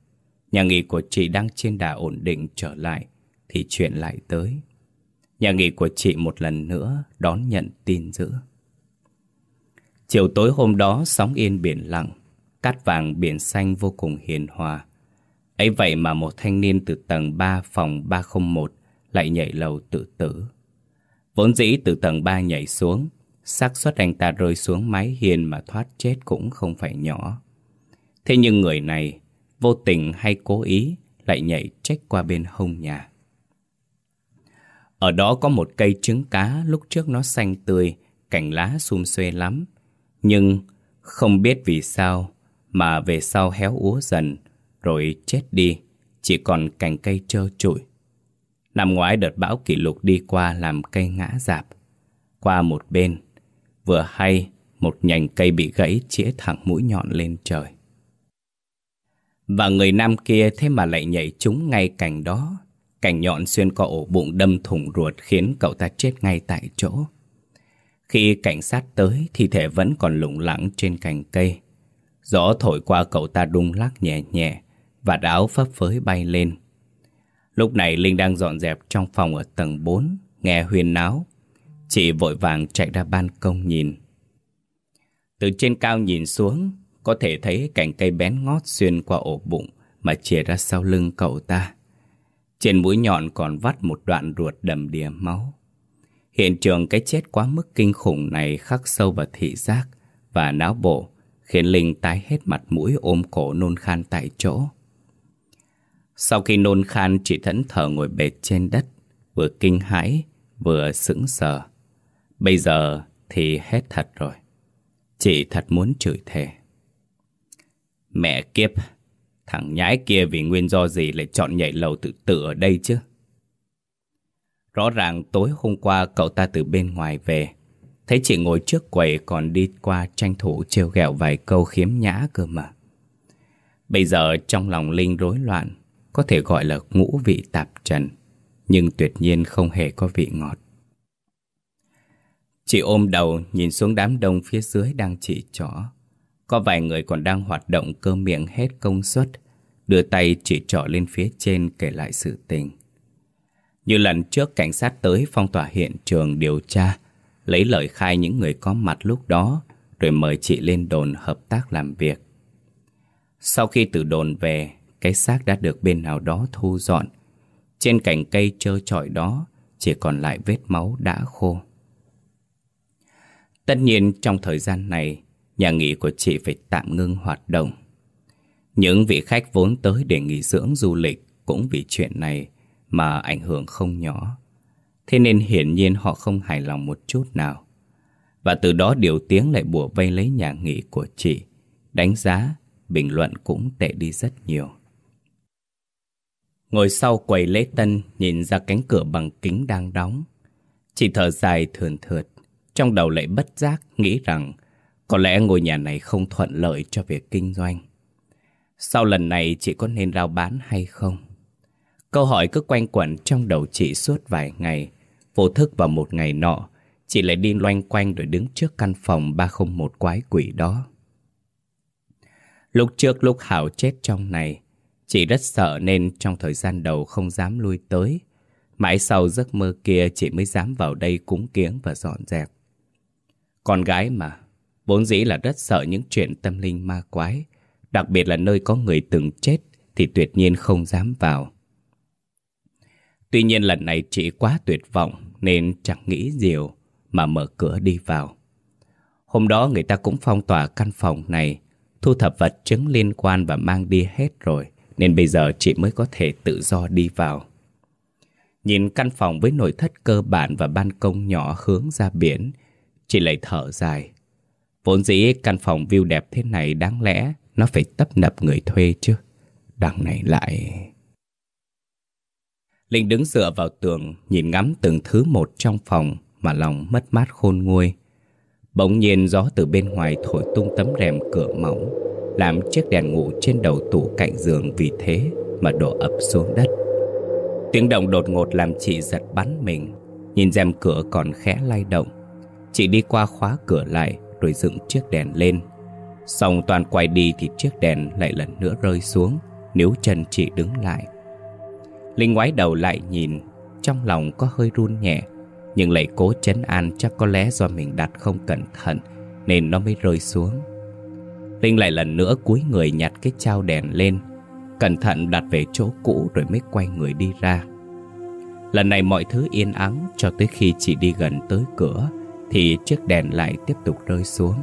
Nhà nghỉ của chị đang trên đà ổn định trở lại, thì chuyện lại tới. Nhà nghỉ của chị một lần nữa đón nhận tin dữ. Chiều tối hôm đó sóng yên biển lặng, cát vàng biển xanh vô cùng hiền hòa. ấy vậy mà một thanh niên từ tầng 3 phòng 301 lại nhảy lầu tự tử. Vốn dĩ từ tầng 3 nhảy xuống, xác suất anh ta rơi xuống mái hiên mà thoát chết cũng không phải nhỏ. Thế nhưng người này, vô tình hay cố ý, lại nhảy trách qua bên hông nhà. Ở đó có một cây trứng cá lúc trước nó xanh tươi, cành lá sum xuê lắm. Nhưng không biết vì sao mà về sau héo úa dần, rồi chết đi, chỉ còn cành cây trơ trụi. Năm ngoái đợt bão kỷ lục đi qua làm cây ngã dạp. Qua một bên, vừa hay một nhành cây bị gãy chĩa thẳng mũi nhọn lên trời. Và người nam kia thế mà lại nhảy trúng ngay cành đó. Cành nhọn xuyên qua ổ bụng đâm thủng ruột khiến cậu ta chết ngay tại chỗ. Khi cảnh sát tới, thi thể vẫn còn lủng lẳng trên cành cây. Gió thổi qua cậu ta đung lắc nhẹ nhẹ, và áo phấp phới bay lên. Lúc này Linh đang dọn dẹp trong phòng ở tầng 4, nghe huyền náo. Chị vội vàng chạy ra ban công nhìn. Từ trên cao nhìn xuống, có thể thấy cành cây bén ngót xuyên qua ổ bụng mà chìa ra sau lưng cậu ta. Trên mũi nhọn còn vắt một đoạn ruột đầm đìa máu. Hiện trường cái chết quá mức kinh khủng này khắc sâu vào thị giác và não bộ, khiến Linh tái hết mặt mũi ôm cổ nôn khan tại chỗ. Sau khi nôn khan chị thẫn thờ ngồi bệt trên đất, vừa kinh hãi, vừa sững sờ. Bây giờ thì hết thật rồi. Chị thật muốn chửi thề. Mẹ kiếp, thằng nhãi kia vì nguyên do gì lại chọn nhảy lầu tự tử ở đây chứ? Rõ ràng tối hôm qua cậu ta từ bên ngoài về, thấy chị ngồi trước quầy còn đi qua tranh thủ trêu ghẹo vài câu khiếm nhã cơ mà. Bây giờ trong lòng Linh rối loạn, có thể gọi là ngũ vị tạp trần, nhưng tuyệt nhiên không hề có vị ngọt. Chị ôm đầu nhìn xuống đám đông phía dưới đang chỉ trỏ. Có vài người còn đang hoạt động cơ miệng hết công suất, đưa tay chỉ trỏ lên phía trên kể lại sự tình. Như lần trước cảnh sát tới phong tỏa hiện trường điều tra, lấy lời khai những người có mặt lúc đó, rồi mời chị lên đồn hợp tác làm việc. Sau khi từ đồn về, cái xác đã được bên nào đó thu dọn. Trên cành cây trơ trọi đó chỉ còn lại vết máu đã khô. Tất nhiên trong thời gian này, nhà nghỉ của chị phải tạm ngưng hoạt động. Những vị khách vốn tới để nghỉ dưỡng du lịch cũng vì chuyện này mà ảnh hưởng không nhỏ. Thế nên hiển nhiên họ không hài lòng một chút nào. Và từ đó điều tiếng lại bùa vây lấy nhà nghỉ của chị. Đánh giá, bình luận cũng tệ đi rất nhiều. Ngồi sau quầy lễ tân nhìn ra cánh cửa bằng kính đang đóng. Chị thở dài thườn thượt, Trong đầu lại bất giác nghĩ rằng có lẽ ngôi nhà này không thuận lợi cho việc kinh doanh. Sau lần này chị có nên rao bán hay không? Câu hỏi cứ quanh quẩn trong đầu chị suốt vài ngày. Vô thức vào một ngày nọ, chị lại đi loanh quanh rồi đứng trước căn phòng 301 quái quỷ đó. Lúc trước lúc Hảo chết trong này, chị rất sợ nên trong thời gian đầu không dám lui tới. Mãi sau giấc mơ kia chị mới dám vào đây cúng kiếng và dọn dẹp. Con gái mà, vốn dĩ là rất sợ những chuyện tâm linh ma quái, đặc biệt là nơi có người từng chết thì tuyệt nhiên không dám vào. Tuy nhiên lần này chị quá tuyệt vọng nên chẳng nghĩ nhiều mà mở cửa đi vào. Hôm đó người ta cũng phong tỏa căn phòng này, thu thập vật chứng liên quan và mang đi hết rồi, nên bây giờ chị mới có thể tự do đi vào. Nhìn căn phòng với nội thất cơ bản và ban công nhỏ hướng ra biển, chị lại thở dài. Vốn dĩ căn phòng view đẹp thế này đáng lẽ nó phải tấp nập người thuê chứ. Đằng này lại... Linh đứng dựa vào tường, nhìn ngắm từng thứ một trong phòng mà lòng mất mát khôn nguôi. Bỗng nhiên gió từ bên ngoài thổi tung tấm rèm cửa mỏng, làm chiếc đèn ngủ trên đầu tủ cạnh giường vì thế mà đổ ập xuống đất. Tiếng động đột ngột làm chị giật bắn mình, nhìn rèm cửa còn khẽ lay động. Chị đi qua khóa cửa lại rồi dựng chiếc đèn lên. Xong toàn quay đi thì chiếc đèn lại lần nữa rơi xuống, nếu chân chị đứng lại. Linh ngoái đầu lại nhìn, trong lòng có hơi run nhẹ, nhưng lại cố chấn an chắc có lẽ do mình đặt không cẩn thận nên nó mới rơi xuống. Linh lại lần nữa cúi người nhặt cái trao đèn lên, cẩn thận đặt về chỗ cũ rồi mới quay người đi ra. Lần này mọi thứ yên ắng cho tới khi chị đi gần tới cửa thì chiếc đèn lại tiếp tục rơi xuống.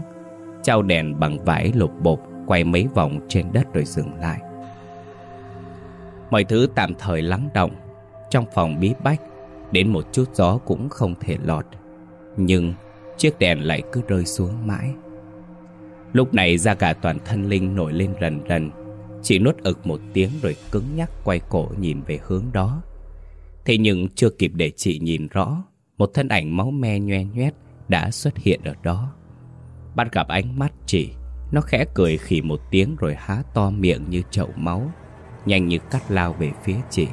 Trao đèn bằng vải lột bột quay mấy vòng trên đất rồi dừng lại. Mọi thứ tạm thời lắng động. Trong phòng bí bách, Đến một chút gió cũng không thể lọt. Nhưng chiếc đèn lại cứ rơi xuống mãi. Lúc này da cả toàn thân Linh nổi lên rần rần. Chị nuốt ực một tiếng rồi cứng nhắc quay cổ nhìn về hướng đó. Thế nhưng chưa kịp để chị nhìn rõ, Một thân ảnh máu me nhoe nhoét đã xuất hiện ở đó Bắt gặp ánh mắt chị Nó khẽ cười khỉ một tiếng rồi há to miệng như chậu máu nhanh như cắt lao về phía chị.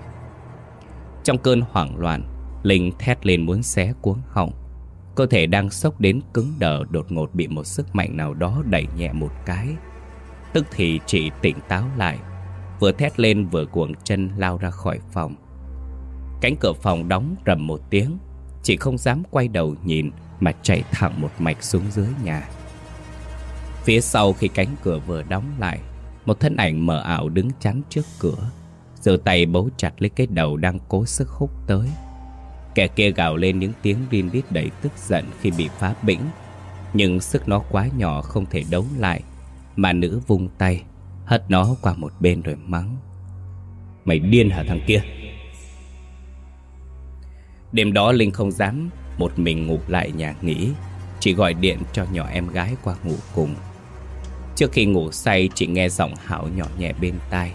Trong cơn hoảng loạn, Linh thét lên muốn xé cuống họng. Cơ thể đang sốc đến cứng đờ đột ngột bị một sức mạnh nào đó đẩy nhẹ một cái. Tức thì chị tỉnh táo lại, vừa thét lên vừa cuồng chân lao ra khỏi phòng. Cánh cửa phòng đóng rầm một tiếng, chị không dám quay đầu nhìn mà chạy thẳng một mạch xuống dưới nhà. Phía sau khi cánh cửa vừa đóng lại, một thân ảnh mờ ảo đứng chắn trước cửa giơ tay bấu chặt lấy cái đầu đang cố sức hút tới. Kẻ kia gào lên những tiếng rin rít đầy tức giận khi bị phá bĩnh Nhưng sức nó quá nhỏ không thể đấu lại Mà nữ vung tay Hất nó qua một bên rồi mắng. Mày điên hả thằng kia? Đêm đó Linh không dám một mình ngủ lại nhà nghỉ chị gọi điện cho nhỏ em gái qua ngủ cùng. Trước khi ngủ say, chị nghe giọng Hảo nhỏ nhẹ bên tai,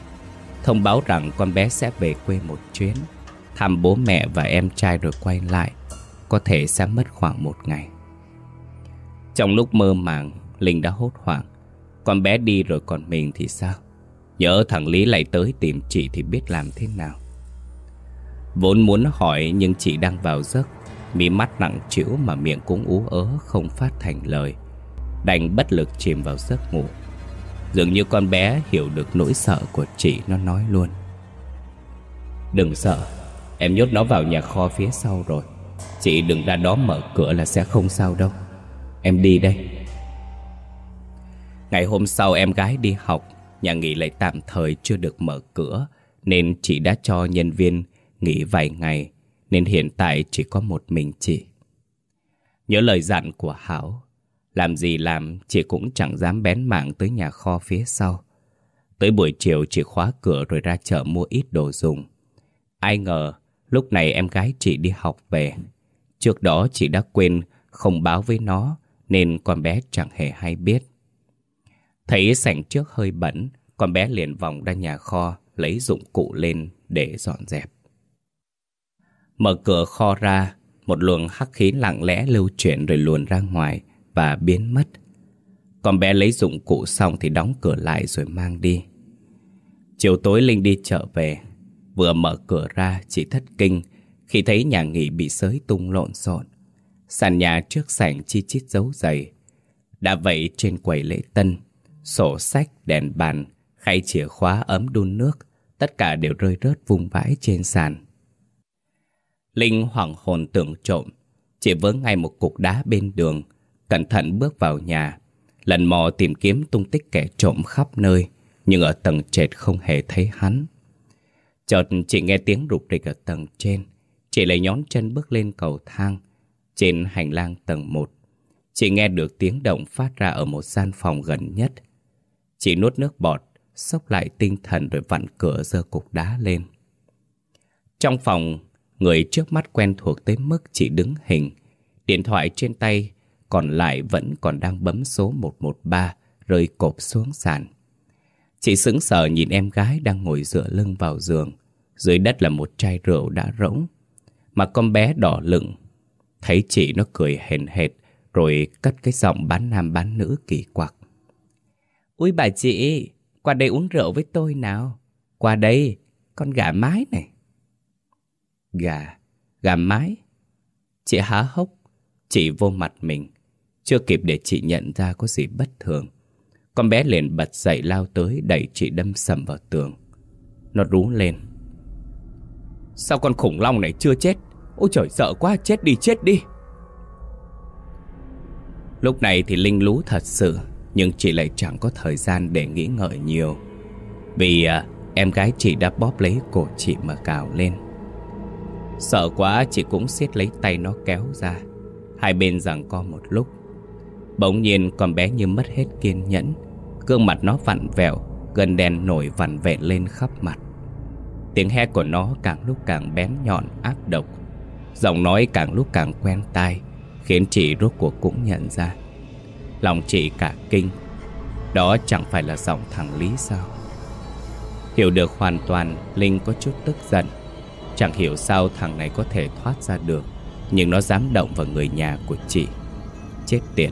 Thông báo rằng con bé sẽ về quê một chuyến, Thăm bố mẹ và em trai rồi quay lại, Có thể sẽ mất khoảng một ngày. Trong lúc mơ màng, Linh đã hốt hoảng. Con bé đi rồi còn mình thì sao? Nhớ thằng Lý lại tới tìm chị thì biết làm thế nào. Vốn muốn hỏi nhưng chị đang vào giấc. Mí mắt nặng trĩu mà miệng cũng ú ớ, không phát thành lời. Đành bất lực chìm vào giấc ngủ. Dường như con bé hiểu được nỗi sợ của chị, Nó nói luôn. Đừng sợ, Em nhốt nó vào nhà kho phía sau rồi. Chị đừng ra đó mở cửa là sẽ không sao đâu. Em đi đây. Ngày hôm sau em gái đi học, Nhà nghỉ lại tạm thời chưa được mở cửa, Nên chị đã cho nhân viên nghỉ vài ngày. Nên hiện tại chỉ có một mình chị Nhớ lời dặn của Hảo làm gì làm, chị cũng chẳng dám bén mảng tới nhà kho phía sau. Tới buổi chiều chị khóa cửa rồi ra chợ mua ít đồ dùng. Ai ngờ, lúc này em gái chị đi học về. Trước đó chị đã quên không báo với nó, nên con bé chẳng hề hay biết. Thấy sảnh trước hơi bẩn, con bé liền vòng ra nhà kho, lấy dụng cụ lên để dọn dẹp. Mở cửa kho ra, Một luồng hắc khí lặng lẽ lưu chuyển rồi luồn ra ngoài và biến mất. Con bé lấy dụng cụ xong thì đóng cửa lại rồi mang đi. Chiều tối Linh đi chợ về, vừa mở cửa ra chỉ thất kinh khi thấy nhà nghỉ bị sới tung lộn xộn. Sàn nhà trước sảnh chi chít dấu giày. Đã vậy trên quầy lễ tân, sổ sách, đèn bàn, khay chìa khóa ấm đun nước, tất cả đều rơi rớt vung vãi trên sàn. Linh hoảng hồn tưởng trộm, chỉ vớ ngay một cục đá bên đường, cẩn thận bước vào nhà, lần mò tìm kiếm tung tích kẻ trộm khắp nơi, nhưng ở tầng trệt không hề thấy hắn. Chợt chị nghe tiếng rục rịch ở tầng trên, chị lại nhón chân bước lên cầu thang, trên hành lang tầng 1. Chị nghe được tiếng động phát ra ở một gian phòng gần nhất. Chị nuốt nước bọt, sốc lại tinh thần rồi vặn cửa giơ cục đá lên. Trong phòng, người trước mắt quen thuộc tới mức chị đứng hình. Điện thoại trên tay còn lại vẫn còn đang bấm số 113 rơi cộp xuống sàn. Chị sững sờ nhìn em gái đang ngồi dựa lưng vào giường. Dưới đất là một chai rượu đã rỗng. Mà con bé đỏ lựng. Thấy chị nó cười hền hệt rồi cất cái giọng bán nam bán nữ kỳ quặc. Ui bà chị, qua đây uống rượu với tôi nào. Qua đây, con gà mái này. Gà, gà mái. Chị há hốc, chị vô mặt mình. Chưa kịp để chị nhận ra có gì bất thường. Con bé liền bật dậy lao tới đẩy chị đâm sầm vào tường. Nó rú lên. Sao con khủng long này chưa chết? Ôi trời sợ quá, chết đi, chết đi. Lúc này thì Linh lú thật sự, nhưng chị lại chẳng có thời gian để nghĩ ngợi nhiều. Vì à, em gái chị đã bóp lấy cổ chị mà cào lên. Sợ quá chị cũng siết lấy tay nó kéo ra. Hai bên rằng co một lúc. Bỗng nhiên con bé như mất hết kiên nhẫn. Gương mặt nó vặn vẹo Gần đèn nổi vặn vẹn lên khắp mặt. Tiếng he của nó càng lúc càng bén nhọn, ác độc. Giọng nói càng lúc càng quen tai, Khiến chị rốt cuộc cũng nhận ra. Lòng chị cả kinh. Đó chẳng phải là giọng thằng Lý sao? Hiểu được hoàn toàn, Linh có chút tức giận. Chẳng hiểu sao thằng này có thể thoát ra được, Nhưng nó dám động vào người nhà của chị. Chết tiệt.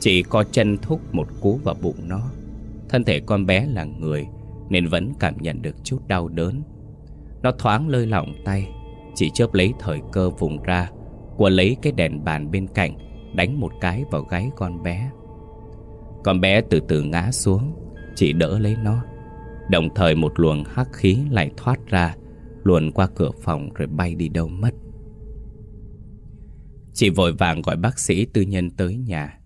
Chị co chân thúc một cú vào bụng nó. Thân thể con bé là người, Nên vẫn cảm nhận được chút đau đớn. Nó thoáng lơi lỏng tay. Chị chớp lấy thời cơ vùng ra Của lấy cái đèn bàn bên cạnh, Đánh một cái vào gáy con bé. Con bé từ từ ngã xuống, Chị đỡ lấy nó. Đồng thời một luồng hắc khí lại thoát ra Luồn qua cửa phòng rồi bay đi đâu mất Chị vội vàng gọi bác sĩ tư nhân tới nhà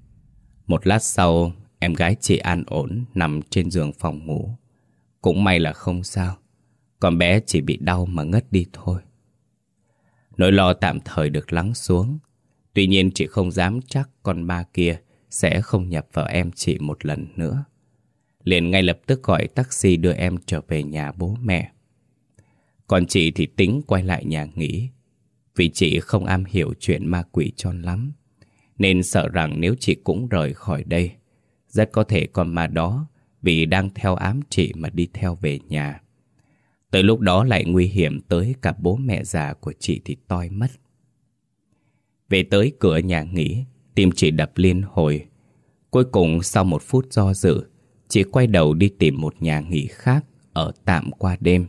một lát sau, em gái chị an ổn nằm trên giường phòng ngủ. Cũng may là không sao, con bé chỉ bị đau mà ngất đi thôi. Nỗi lo tạm thời được lắng xuống, tuy nhiên chị không dám chắc con ma kia sẽ không nhập vào em chị một lần nữa. Liền ngay lập tức gọi taxi đưa em trở về nhà bố mẹ. Còn chị thì tính quay lại nhà nghỉ, vì chị không am hiểu chuyện ma quỷ cho lắm. Nên sợ rằng nếu chị cũng rời khỏi đây Rất có thể con ma đó Vì đang theo ám chị mà đi theo về nhà. Tới lúc đó lại nguy hiểm tới cả bố mẹ già của chị thì toi mất. Về tới cửa nhà nghỉ Tim chị đập liên hồi. Cuối cùng sau một phút do dự Chị quay đầu đi tìm một nhà nghỉ khác Ở tạm qua đêm.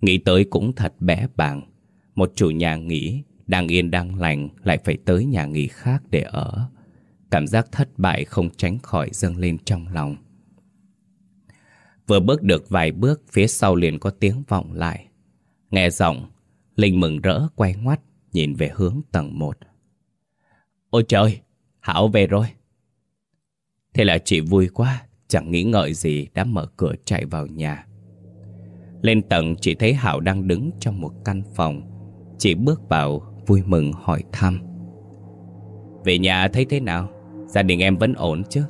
Nghĩ tới cũng thật bé bàng Một chủ nhà nghỉ đang yên đang lành lại phải tới nhà nghỉ khác để ở. Cảm giác thất bại không tránh khỏi dâng lên trong lòng. Vừa bước được vài bước phía sau liền có tiếng vọng lại. Nghe giọng, Linh mừng rỡ quay ngoắt nhìn về hướng tầng 1. Ôi trời, Hảo về rồi. Thế là chị vui quá, chẳng nghĩ ngợi gì đã mở cửa chạy vào nhà. Lên tầng chị thấy Hảo đang đứng trong một căn phòng. Chị bước vào, vui mừng hỏi thăm Về nhà thấy thế nào? Gia đình em vẫn ổn chứ?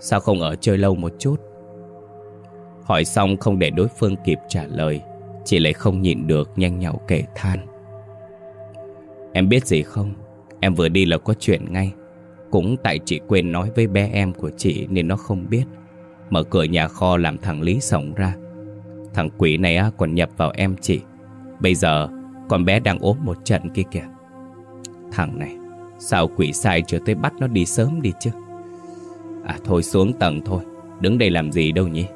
Sao không ở chơi lâu một chút? Hỏi xong không để đối phương kịp trả lời, Chị lại không nhịn được nhanh nhậu kể than Em biết gì không? Em vừa đi là có chuyện ngay Cũng tại chị quên nói với bé em của chị nên nó không biết Mở cửa nhà kho làm thằng Lý sống ra Thằng quỷ này còn nhập vào em chị. Bây giờ, con bé đang ốm một trận kia kìa. Thằng này, Sao quỷ sai chưa tới bắt nó đi sớm đi chứ? À thôi xuống tầng thôi, Đứng đây làm gì đâu nhỉ?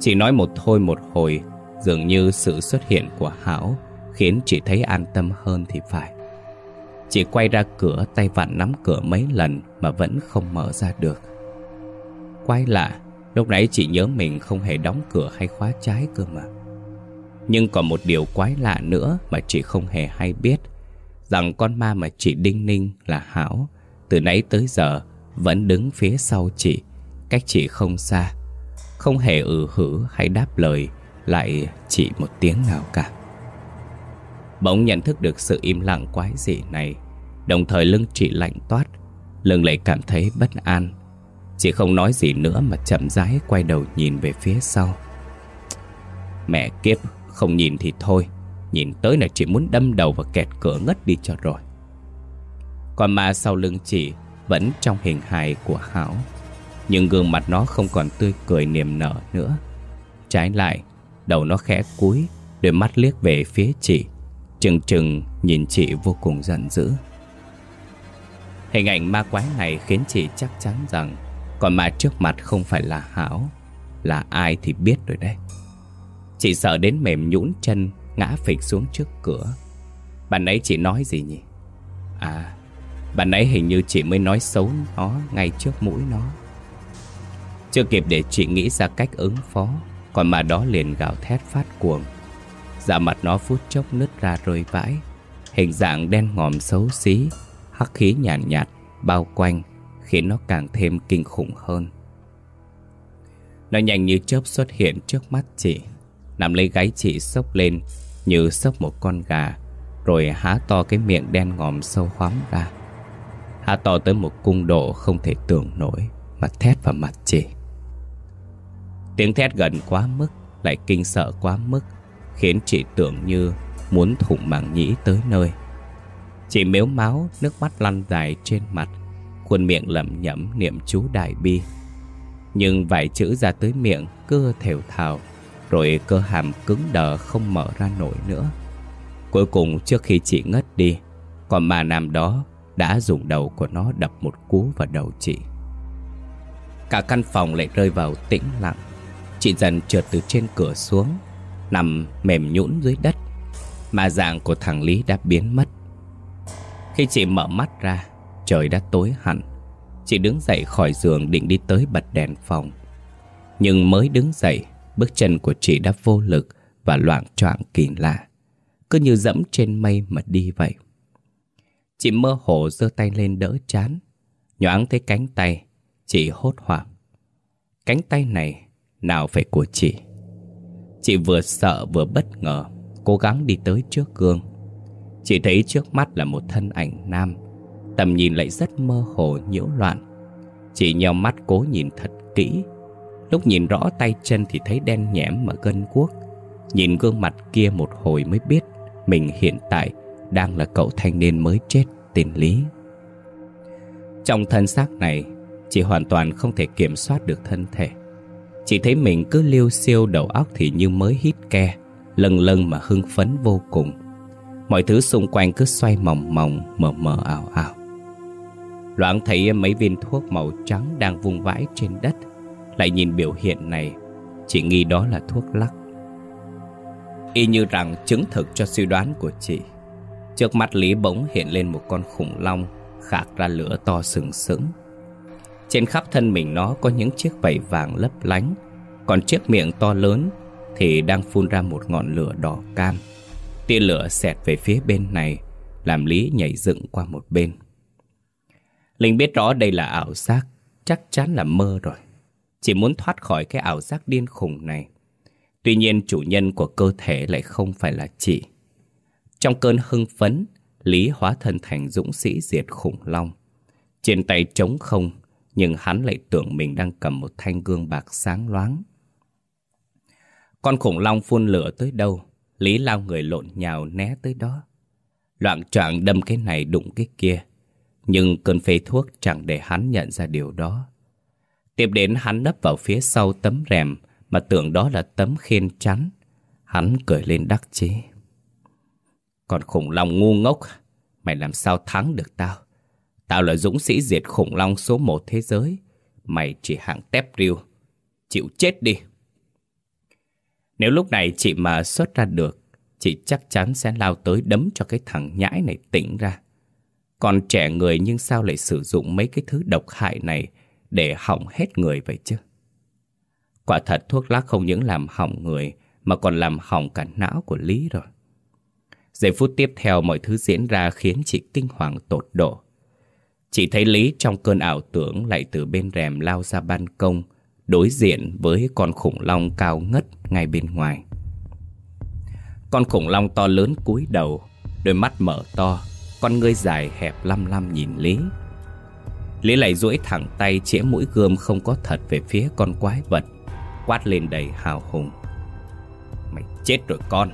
Chỉ nói một thôi một hồi, Dường như sự xuất hiện của Hảo Khiến chị thấy an tâm hơn thì phải. Chị quay ra cửa, tay vặn nắm cửa mấy lần Mà vẫn không mở ra được. Quay lạ Lúc nãy chị nhớ mình không hề đóng cửa hay khóa trái cơ mà. Nhưng còn một điều quái lạ nữa Mà chị không hề hay biết, Rằng con ma mà chị đinh ninh là Hảo, Từ nãy tới giờ Vẫn đứng phía sau chị, Cách chị không xa, Không hề ừ hử hay đáp lời Lại chỉ một tiếng nào cả. Bỗng nhận thức được sự im lặng quái dị này, Đồng thời lưng chị lạnh toát Lưng lại cảm thấy bất an. Chị không nói gì nữa mà chậm rãi quay đầu nhìn về phía sau. Mẹ kiếp, không nhìn thì thôi. Nhìn tới là chị muốn đâm đầu và kẹt cửa ngất đi cho rồi. Còn ma sau lưng chị vẫn trong hình hài của Hảo. Nhưng gương mặt nó không còn tươi cười niềm nở nữa. Trái lại, đầu nó khẽ cúi Đôi mắt liếc về phía chị Chừng chừng nhìn chị vô cùng giận dữ. Hình ảnh ma quái này khiến chị chắc chắn rằng còn mà trước mặt không phải là Hảo Là ai thì biết rồi đấy. Chị sợ đến mềm nhũn chân Ngã phịch xuống trước cửa. Bạn ấy chị nói gì nhỉ? À Bạn ấy hình như chị mới nói xấu nó Ngay trước mũi nó. Chưa kịp để chị nghĩ ra cách ứng phó Còn mà đó liền gào thét phát cuồng. Dạ mặt nó phút chốc nứt ra rơi vãi Hình dạng đen ngòm xấu xí Hắc khí nhàn nhạt, nhạt bao quanh. Khiến nó càng thêm kinh khủng hơn. Nó nhanh như chớp xuất hiện trước mắt chị Nằm lấy gáy chị sốc lên Như sốc một con gà Rồi há to cái miệng đen ngòm sâu hoắm ra. Há to tới một cung độ không thể tưởng nổi Mà thét vào mặt chị. Tiếng thét gần quá mức Lại kinh sợ quá mức Khiến chị tưởng như muốn thủng màng nhĩ tới nơi. Chị mếu máu, nước mắt lăn dài trên mặt Khuôn miệng lẩm nhẩm niệm chú đại bi. Nhưng vài chữ ra tới miệng cứ thều thào, Rồi cơ hàm cứng đờ không mở ra nổi nữa. Cuối cùng trước khi chị ngất đi con ma nam đó đã dùng đầu của nó đập một cú vào đầu chị. Cả căn phòng lại rơi vào tĩnh lặng. Chị dần trượt từ trên cửa xuống, Nằm mềm nhũn dưới đất. Mà dạng của thằng Lý đã biến mất. Khi chị mở mắt ra Trời đã tối hẳn. Chị đứng dậy khỏi giường định đi tới bật đèn phòng. Nhưng mới đứng dậy, Bước chân của chị đã vô lực Và loạn choạng kỳ lạ. Cứ như dẫm trên mây mà đi vậy. Chị mơ hồ giơ tay lên đỡ chán. Nhoáng thấy cánh tay, Chị hốt hoảng. Cánh tay này nào phải của chị? Chị vừa sợ vừa bất ngờ, Cố gắng đi tới trước gương. Chị thấy trước mắt là một thân ảnh nam. Tầm nhìn lại rất mơ hồ, nhiễu loạn. Chị nheo mắt cố nhìn thật kỹ. Lúc nhìn rõ tay chân thì thấy đen nhẽm mà gân guốc. Nhìn gương mặt kia một hồi mới biết Mình hiện tại đang là cậu thanh niên mới chết, tên Lý. Trong thân xác này, Chị hoàn toàn không thể kiểm soát được thân thể. Chị thấy mình cứ liêu siêu đầu óc thì như mới hít ke Lần lần mà hưng phấn vô cùng. Mọi thứ xung quanh cứ xoay mòng mòng, Mờ mờ ảo ảo. Loạn thấy mấy viên thuốc màu trắng đang vung vãi trên đất, Lại nhìn biểu hiện này Chị nghi đó là thuốc lắc. Y như rằng chứng thực cho suy đoán của chị. Trước mắt Lý bỗng hiện lên một con khủng long, Khạc ra lửa to sừng sững. Trên khắp thân mình nó có những chiếc vảy vàng lấp lánh, Còn chiếc miệng to lớn Thì đang phun ra một ngọn lửa đỏ cam. Tia lửa xẹt về phía bên này, Làm Lý nhảy dựng qua một bên. Linh biết rõ đây là ảo giác, chắc chắn là mơ rồi. Chỉ muốn thoát khỏi cái ảo giác điên khùng này. Tuy nhiên chủ nhân của cơ thể lại không phải là chị. Trong cơn hưng phấn, Lý hóa thân thành dũng sĩ diệt khủng long. Trên tay trống không, nhưng hắn lại tưởng mình đang cầm một thanh gương bạc sáng loáng. Con khủng long phun lửa tới đâu, Lý lao người lộn nhào né tới đó. Loạn trọng đâm cái này đụng cái kia, nhưng cơn phê thuốc chẳng để hắn nhận ra điều đó. Tiếp đến hắn nấp vào phía sau tấm rèm mà tưởng đó là tấm khiên chắn. Hắn cười lên đắc chí. Còn khủng long ngu ngốc, Mày làm sao thắng được tao? Tao là dũng sĩ diệt khủng long số một thế giới. Mày chỉ hạng tép riêu. Chịu chết đi. Nếu lúc này chị mà xuất ra được, chị chắc chắn sẽ lao tới đấm cho cái thằng nhãi này tỉnh ra. Còn trẻ người nhưng sao lại sử dụng mấy cái thứ độc hại này để hỏng hết người vậy chứ? Quả thật thuốc lá không những làm hỏng người mà còn làm hỏng cả não của Lý rồi. Giây phút tiếp theo mọi thứ diễn ra khiến chị kinh hoàng tột độ. Chị thấy Lý trong cơn ảo tưởng lại từ bên rèm lao ra ban công, đối diện với con khủng long cao ngất ngay bên ngoài. Con khủng long to lớn cúi đầu, đôi mắt mở to, con ngươi dài hẹp lăm lăm nhìn Lý. Lý lại duỗi thẳng tay chĩa mũi gươm không có thật về phía con quái vật, quát lên đầy hào hùng. Mày chết rồi con,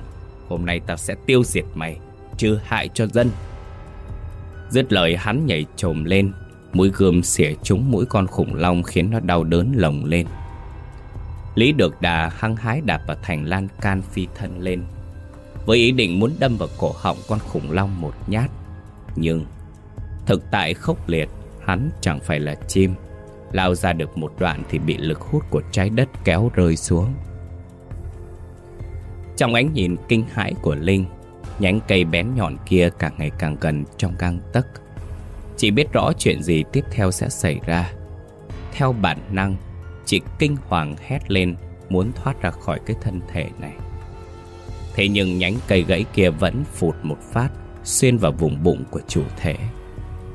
hôm nay tao sẽ tiêu diệt mày, trừ hại cho dân. Dứt lời hắn nhảy trồm lên, mũi gươm xỉa trúng mũi con khủng long khiến nó đau đớn lồng lên. Lý được đà hăng hái đạp vào thành lan can phi thân lên, với ý định muốn đâm vào cổ họng con khủng long một nhát. Nhưng thực tại khốc liệt, hắn chẳng phải là chim. Lao ra được một đoạn thì bị lực hút của trái đất kéo rơi xuống. Trong ánh nhìn kinh hãi của Linh, nhánh cây bén nhọn kia càng ngày càng gần trong gang tấc. Chị biết rõ chuyện gì tiếp theo sẽ xảy ra. Theo bản năng, chị kinh hoàng hét lên muốn thoát ra khỏi cái thân thể này. Thế nhưng nhánh cây gãy kia vẫn phụt một phát xuyên vào vùng bụng của chủ thể.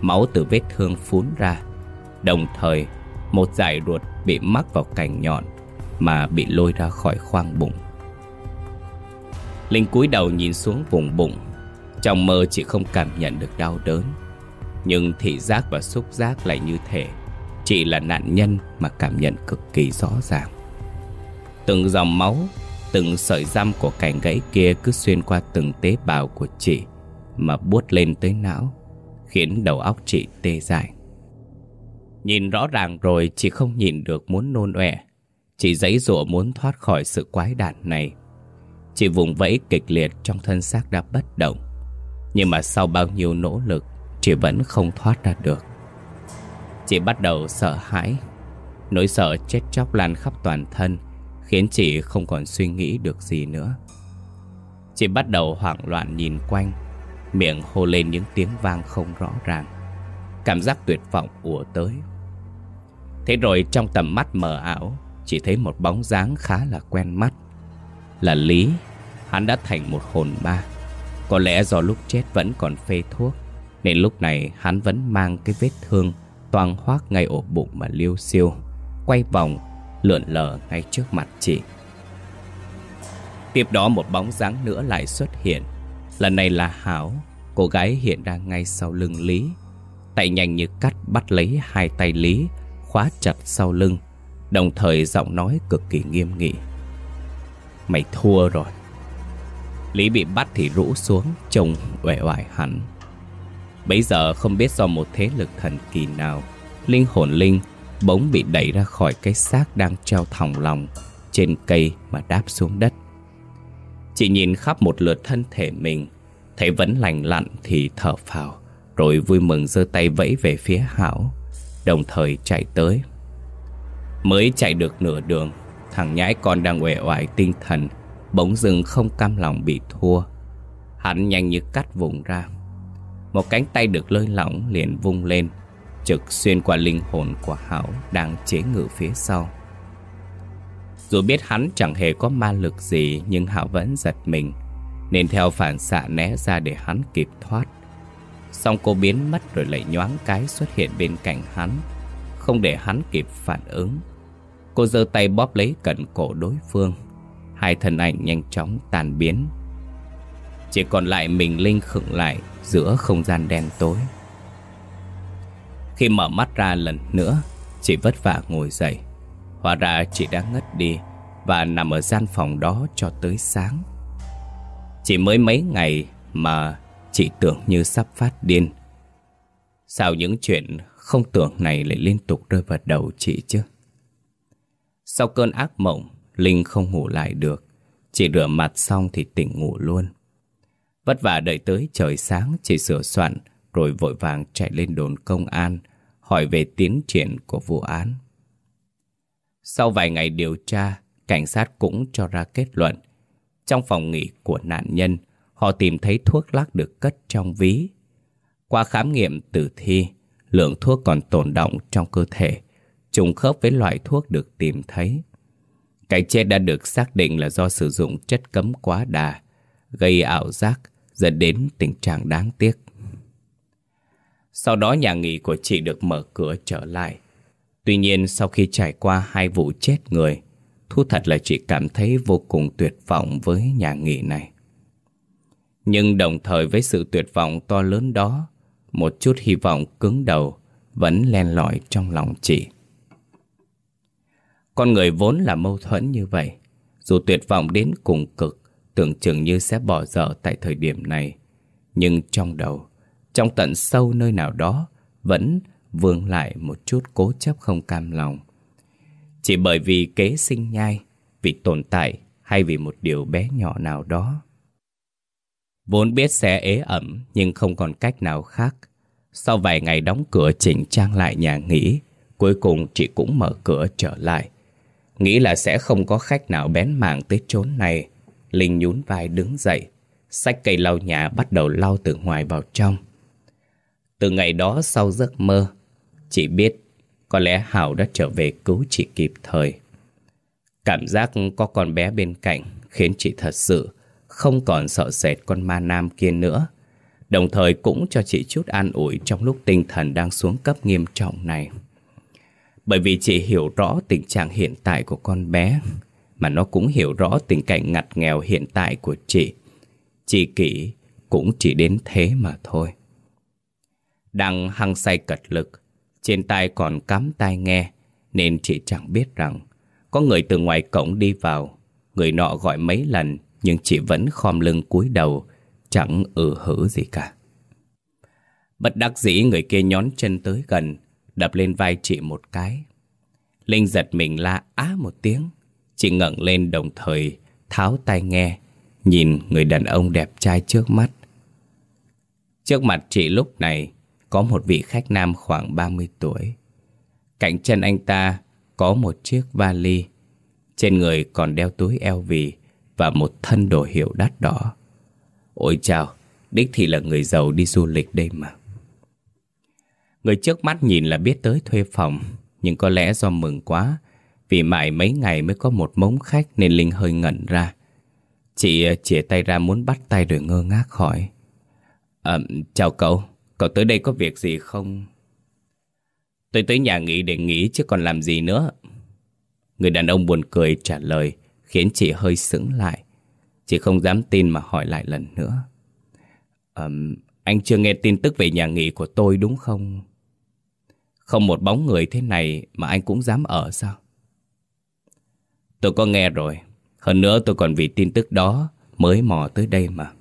Máu từ vết thương phún ra, đồng thời một dải ruột bị mắc vào cành nhọn mà bị lôi ra khỏi khoang bụng. Linh cúi đầu nhìn xuống vùng bụng, trong mơ chị không cảm nhận được đau đớn, nhưng thị giác và xúc giác lại như thể chị là nạn nhân mà cảm nhận cực kỳ rõ ràng. Từng dòng máu, từng sợi răm của cành gãy kia cứ xuyên qua từng tế bào của chị mà buốt lên tới não, khiến đầu óc chị tê dại. Nhìn rõ ràng rồi chị không nhìn được muốn nôn ọe, chị giấy giụa muốn thoát khỏi sự quái đản này. Chị vùng vẫy kịch liệt trong thân xác đã bất động, nhưng mà sau bao nhiêu nỗ lực, chị vẫn không thoát ra được. Chị bắt đầu sợ hãi, nỗi sợ chết chóc lan khắp toàn thân, khiến chị không còn suy nghĩ được gì nữa. Chị bắt đầu hoảng loạn nhìn quanh, Miệng hô lên những tiếng vang không rõ ràng. Cảm giác tuyệt vọng ùa tới. Thế rồi trong tầm mắt mờ ảo, Chỉ thấy một bóng dáng khá là quen mắt. Là Lý, Hắn đã thành một hồn ma. Có lẽ do lúc chết vẫn còn phê thuốc, Nên lúc này hắn vẫn mang cái vết thương Toàn hoác ngay ổ bụng mà liêu siêu, Quay vòng, Lượn lờ ngay trước mặt chị. Tiếp đó một bóng dáng nữa lại xuất hiện. Lần này là Hảo, Cô gái hiện đang ngay sau lưng Lý. Tay nhanh như cắt bắt lấy hai tay Lý, Khóa chặt sau lưng, Đồng thời giọng nói cực kỳ nghiêm nghị. Mày thua rồi. Lý bị bắt thì rũ xuống, Trông uể oải hẳn. Bây giờ không biết do một thế lực thần kỳ nào, Linh hồn Linh bỗng bị đẩy ra khỏi cái xác đang treo thòng lòng Trên cây mà đáp xuống đất. Chị nhìn khắp một lượt thân thể mình. Thấy vẫn lành lặn thì thở phào, Rồi vui mừng giơ tay vẫy về phía Hảo, Đồng thời chạy tới. Mới chạy được nửa đường, Thằng nhãi con đang uể oải tinh thần, Bỗng dưng không cam lòng bị thua. Hắn nhanh như cắt vùng ra. Một cánh tay được lơi lỏng liền vung lên, Trực xuyên qua linh hồn của Hảo Đang chế ngự phía sau. Dù biết hắn chẳng hề có ma lực gì, Nhưng Hảo vẫn giật mình, nên theo phản xạ né ra để hắn kịp thoát. Xong cô biến mất rồi lại nhoáng cái xuất hiện bên cạnh hắn, Không để hắn kịp phản ứng. Cô giơ tay bóp lấy cận cổ đối phương. Hai thân ảnh nhanh chóng tàn biến. Chỉ còn lại mình Linh khựng lại giữa không gian đen tối. Khi mở mắt ra lần nữa, Chị vất vả ngồi dậy. Hóa ra chị đã ngất đi Và nằm ở gian phòng đó cho tới sáng chỉ mới mấy ngày mà chị tưởng như sắp phát điên. Sao những chuyện không tưởng này lại liên tục rơi vào đầu chị chứ? Sau cơn ác mộng, Linh không ngủ lại được. Chị rửa mặt xong thì tỉnh ngủ luôn. Vất vả đợi tới trời sáng Chị sửa soạn Rồi vội vàng chạy lên đồn công an Hỏi về tiến triển của vụ án sau vài ngày điều tra, Cảnh sát cũng cho ra kết luận. Trong phòng nghỉ của nạn nhân, Họ tìm thấy thuốc lắc được cất trong ví. Qua khám nghiệm tử thi, Lượng thuốc còn tồn động trong cơ thể, Trùng khớp với loại thuốc được tìm thấy. Cái chết đã được xác định là do sử dụng chất cấm quá đà, Gây ảo giác, Dẫn đến tình trạng đáng tiếc. Sau đó, nhà nghỉ của chị được mở cửa trở lại. Tuy nhiên, sau khi trải qua hai vụ chết người Thu thật là chị cảm thấy vô cùng tuyệt vọng với nhà nghỉ này. Nhưng đồng thời với sự tuyệt vọng to lớn đó, Một chút hy vọng cứng đầu Vẫn len lỏi trong lòng chị. Con người vốn là mâu thuẫn như vậy, Dù tuyệt vọng đến cùng cực, Tưởng chừng như sẽ bỏ dở tại thời điểm này. Nhưng trong đầu, Trong tận sâu nơi nào đó Vẫn vương lại một chút cố chấp không cam lòng. Chỉ bởi vì kế sinh nhai Vì tồn tại Hay vì một điều bé nhỏ nào đó. Vốn biết sẽ ế ẩm Nhưng không còn cách nào khác. Sau vài ngày đóng cửa chỉnh trang lại nhà nghỉ Cuối cùng chị cũng mở cửa trở lại. Nghĩ là sẽ không có khách nào bén mảng tới chốn này Linh nhún vai đứng dậy, xách cây lau nhà bắt đầu lau từ ngoài vào trong. Từ ngày đó sau giấc mơ, chị biết có lẽ Hảo đã trở về cứu chị kịp thời. Cảm giác có con bé bên cạnh khiến chị thật sự không còn sợ sệt con ma nam kia nữa. Đồng thời cũng cho chị chút an ủi trong lúc tinh thần đang xuống cấp nghiêm trọng này. Bởi vì chị hiểu rõ tình trạng hiện tại của con bé mà nó cũng hiểu rõ tình cảnh ngặt nghèo hiện tại của chị. Chị kỹ cũng chỉ đến thế mà thôi. Đang hăng say cật lực, trên tay còn cắm tai nghe, nên chị chẳng biết rằng có người từ ngoài cổng đi vào. Người nọ gọi mấy lần, nhưng chị vẫn khom lưng cúi đầu, chẳng ừ hử gì cả. Bất đắc dĩ người kia nhón chân tới gần, đập lên vai chị một cái. Linh giật mình la á một tiếng, Chị ngẩng lên đồng thời tháo tai nghe, nhìn người đàn ông đẹp trai trước mắt. Trước mặt chị lúc này có một vị khách nam khoảng 30 tuổi. Cạnh chân anh ta có một chiếc vali, trên người còn đeo túi LV và một thân đồ hiệu đắt đỏ. Ôi chào, đích thì là người giàu đi du lịch đây mà. Người trước mắt nhìn là biết tới thuê phòng, nhưng có lẽ do mừng quá vì mãi mấy ngày mới có một mống khách nên Linh hơi ngẩn ra. Chị ờ, chỉa tay ra muốn bắt tay rồi ngơ ngác hỏi. À, chào cậu, cậu tới đây có việc gì không? Tôi tới nhà nghỉ để nghỉ chứ còn làm gì nữa. Người đàn ông buồn cười trả lời khiến chị hơi sững lại. Chị không dám tin mà hỏi lại lần nữa. Um, anh chưa nghe tin tức về nhà nghỉ của tôi đúng không? Không một bóng người thế này mà anh cũng dám ở sao? Tôi có nghe rồi. Hơn nữa tôi còn vì tin tức đó mới mò tới đây mà.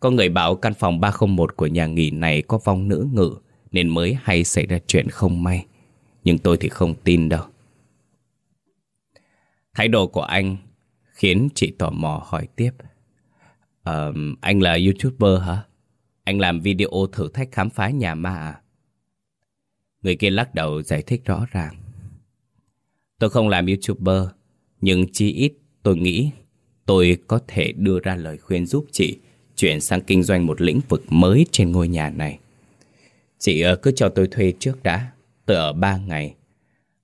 Có người bảo căn phòng 301 của nhà nghỉ này có vong nữ ngự nên mới hay xảy ra chuyện không may. Nhưng tôi thì không tin đâu. Thái độ của anh khiến chị tò mò hỏi tiếp. à, anh là YouTuber hả? Anh làm video thử thách khám phá nhà ma à? Người kia lắc đầu giải thích rõ ràng. Tôi không làm YouTuber nhưng chi ít tôi nghĩ tôi có thể đưa ra lời khuyên giúp chị chuyển sang kinh doanh một lĩnh vực mới trên ngôi nhà này. Chị ờ, cứ cho tôi thuê trước đã, tôi ở ba ngày.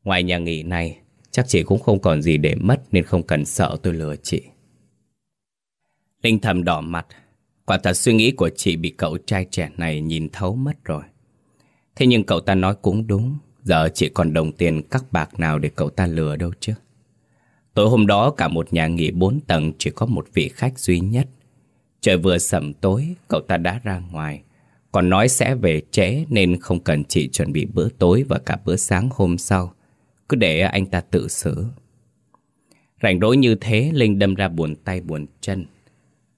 Ngoài nhà nghỉ này, chắc chị cũng không còn gì để mất nên không cần sợ tôi lừa chị. Linh thầm đỏ mặt, quả thật suy nghĩ của chị bị cậu trai trẻ này nhìn thấu mất rồi. Thế nhưng cậu ta nói cũng đúng, giờ chị còn đồng tiền các bạc nào để cậu ta lừa đâu chứ. Tối hôm đó cả một nhà nghỉ bốn tầng chỉ có một vị khách duy nhất. Trời vừa sẩm tối, cậu ta đã ra ngoài. Còn nói sẽ về trễ nên không cần chị chuẩn bị bữa tối và cả bữa sáng hôm sau. Cứ để anh ta tự xử. Rảnh rỗi như thế, Linh đâm ra buồn tay buồn chân.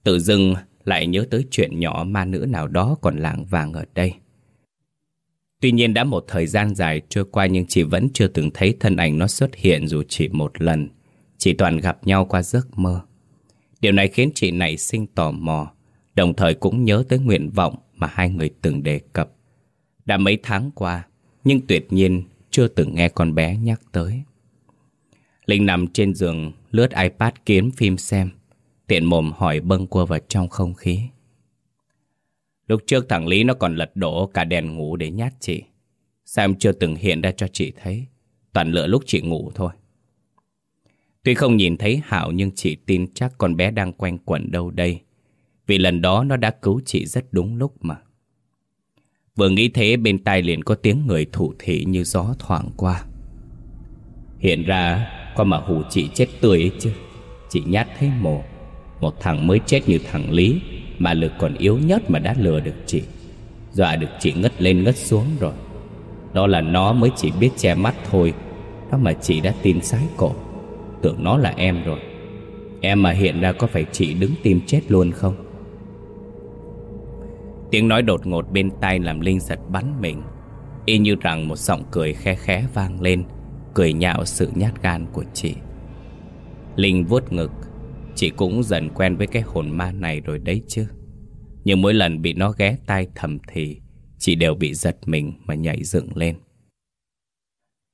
Tự dưng lại nhớ tới chuyện nhỏ ma nữ nào đó còn lạng vàng ở đây. Tuy nhiên đã một thời gian dài trôi qua nhưng chị vẫn chưa từng thấy thân ảnh nó xuất hiện dù chỉ một lần. Chỉ toàn gặp nhau qua giấc mơ Điều này khiến chị nảy sinh tò mò Đồng thời cũng nhớ tới nguyện vọng mà hai người từng đề cập. Đã mấy tháng qua, nhưng tuyệt nhiên chưa từng nghe con bé nhắc tới. Linh nằm trên giường, lướt iPad kiếm phim xem, tiện mồm hỏi bâng quơ vào trong không khí. Lúc trước thằng Lý nó còn lật đổ cả đèn ngủ để nhát chị. Sao em chưa từng hiện ra cho chị thấy? Toàn lựa lúc chị ngủ thôi. Tuy không nhìn thấy Hảo nhưng chị tin chắc con bé đang quanh quẩn đâu đây. Vì lần đó nó đã cứu chị rất đúng lúc mà. Vừa nghĩ thế, bên tai liền có tiếng người thủ thị như gió thoảng qua. Hiện ra, có mà hù chị chết tươi ấy chứ. Chị nhát thấy mồ. Một thằng mới chết như thằng Lý, mà lực còn yếu nhất mà đã lừa được chị Dọa được chị ngất lên ngất xuống rồi Đó là nó mới chỉ biết che mắt thôi Đó mà chị đã tin sái cổ Tưởng nó là em rồi. Em mà hiện ra có phải chị đứng tim chết luôn không? Tiếng nói đột ngột bên tai làm Linh giật bắn mình. Y như rằng một giọng cười khe khẽ vang lên, Cười nhạo sự nhát gan của chị. Linh vuốt ngực, Chị cũng dần quen với cái hồn ma này rồi đấy chứ. Nhưng mỗi lần bị nó ghé tai thầm thì, Chị đều bị giật mình mà nhảy dựng lên.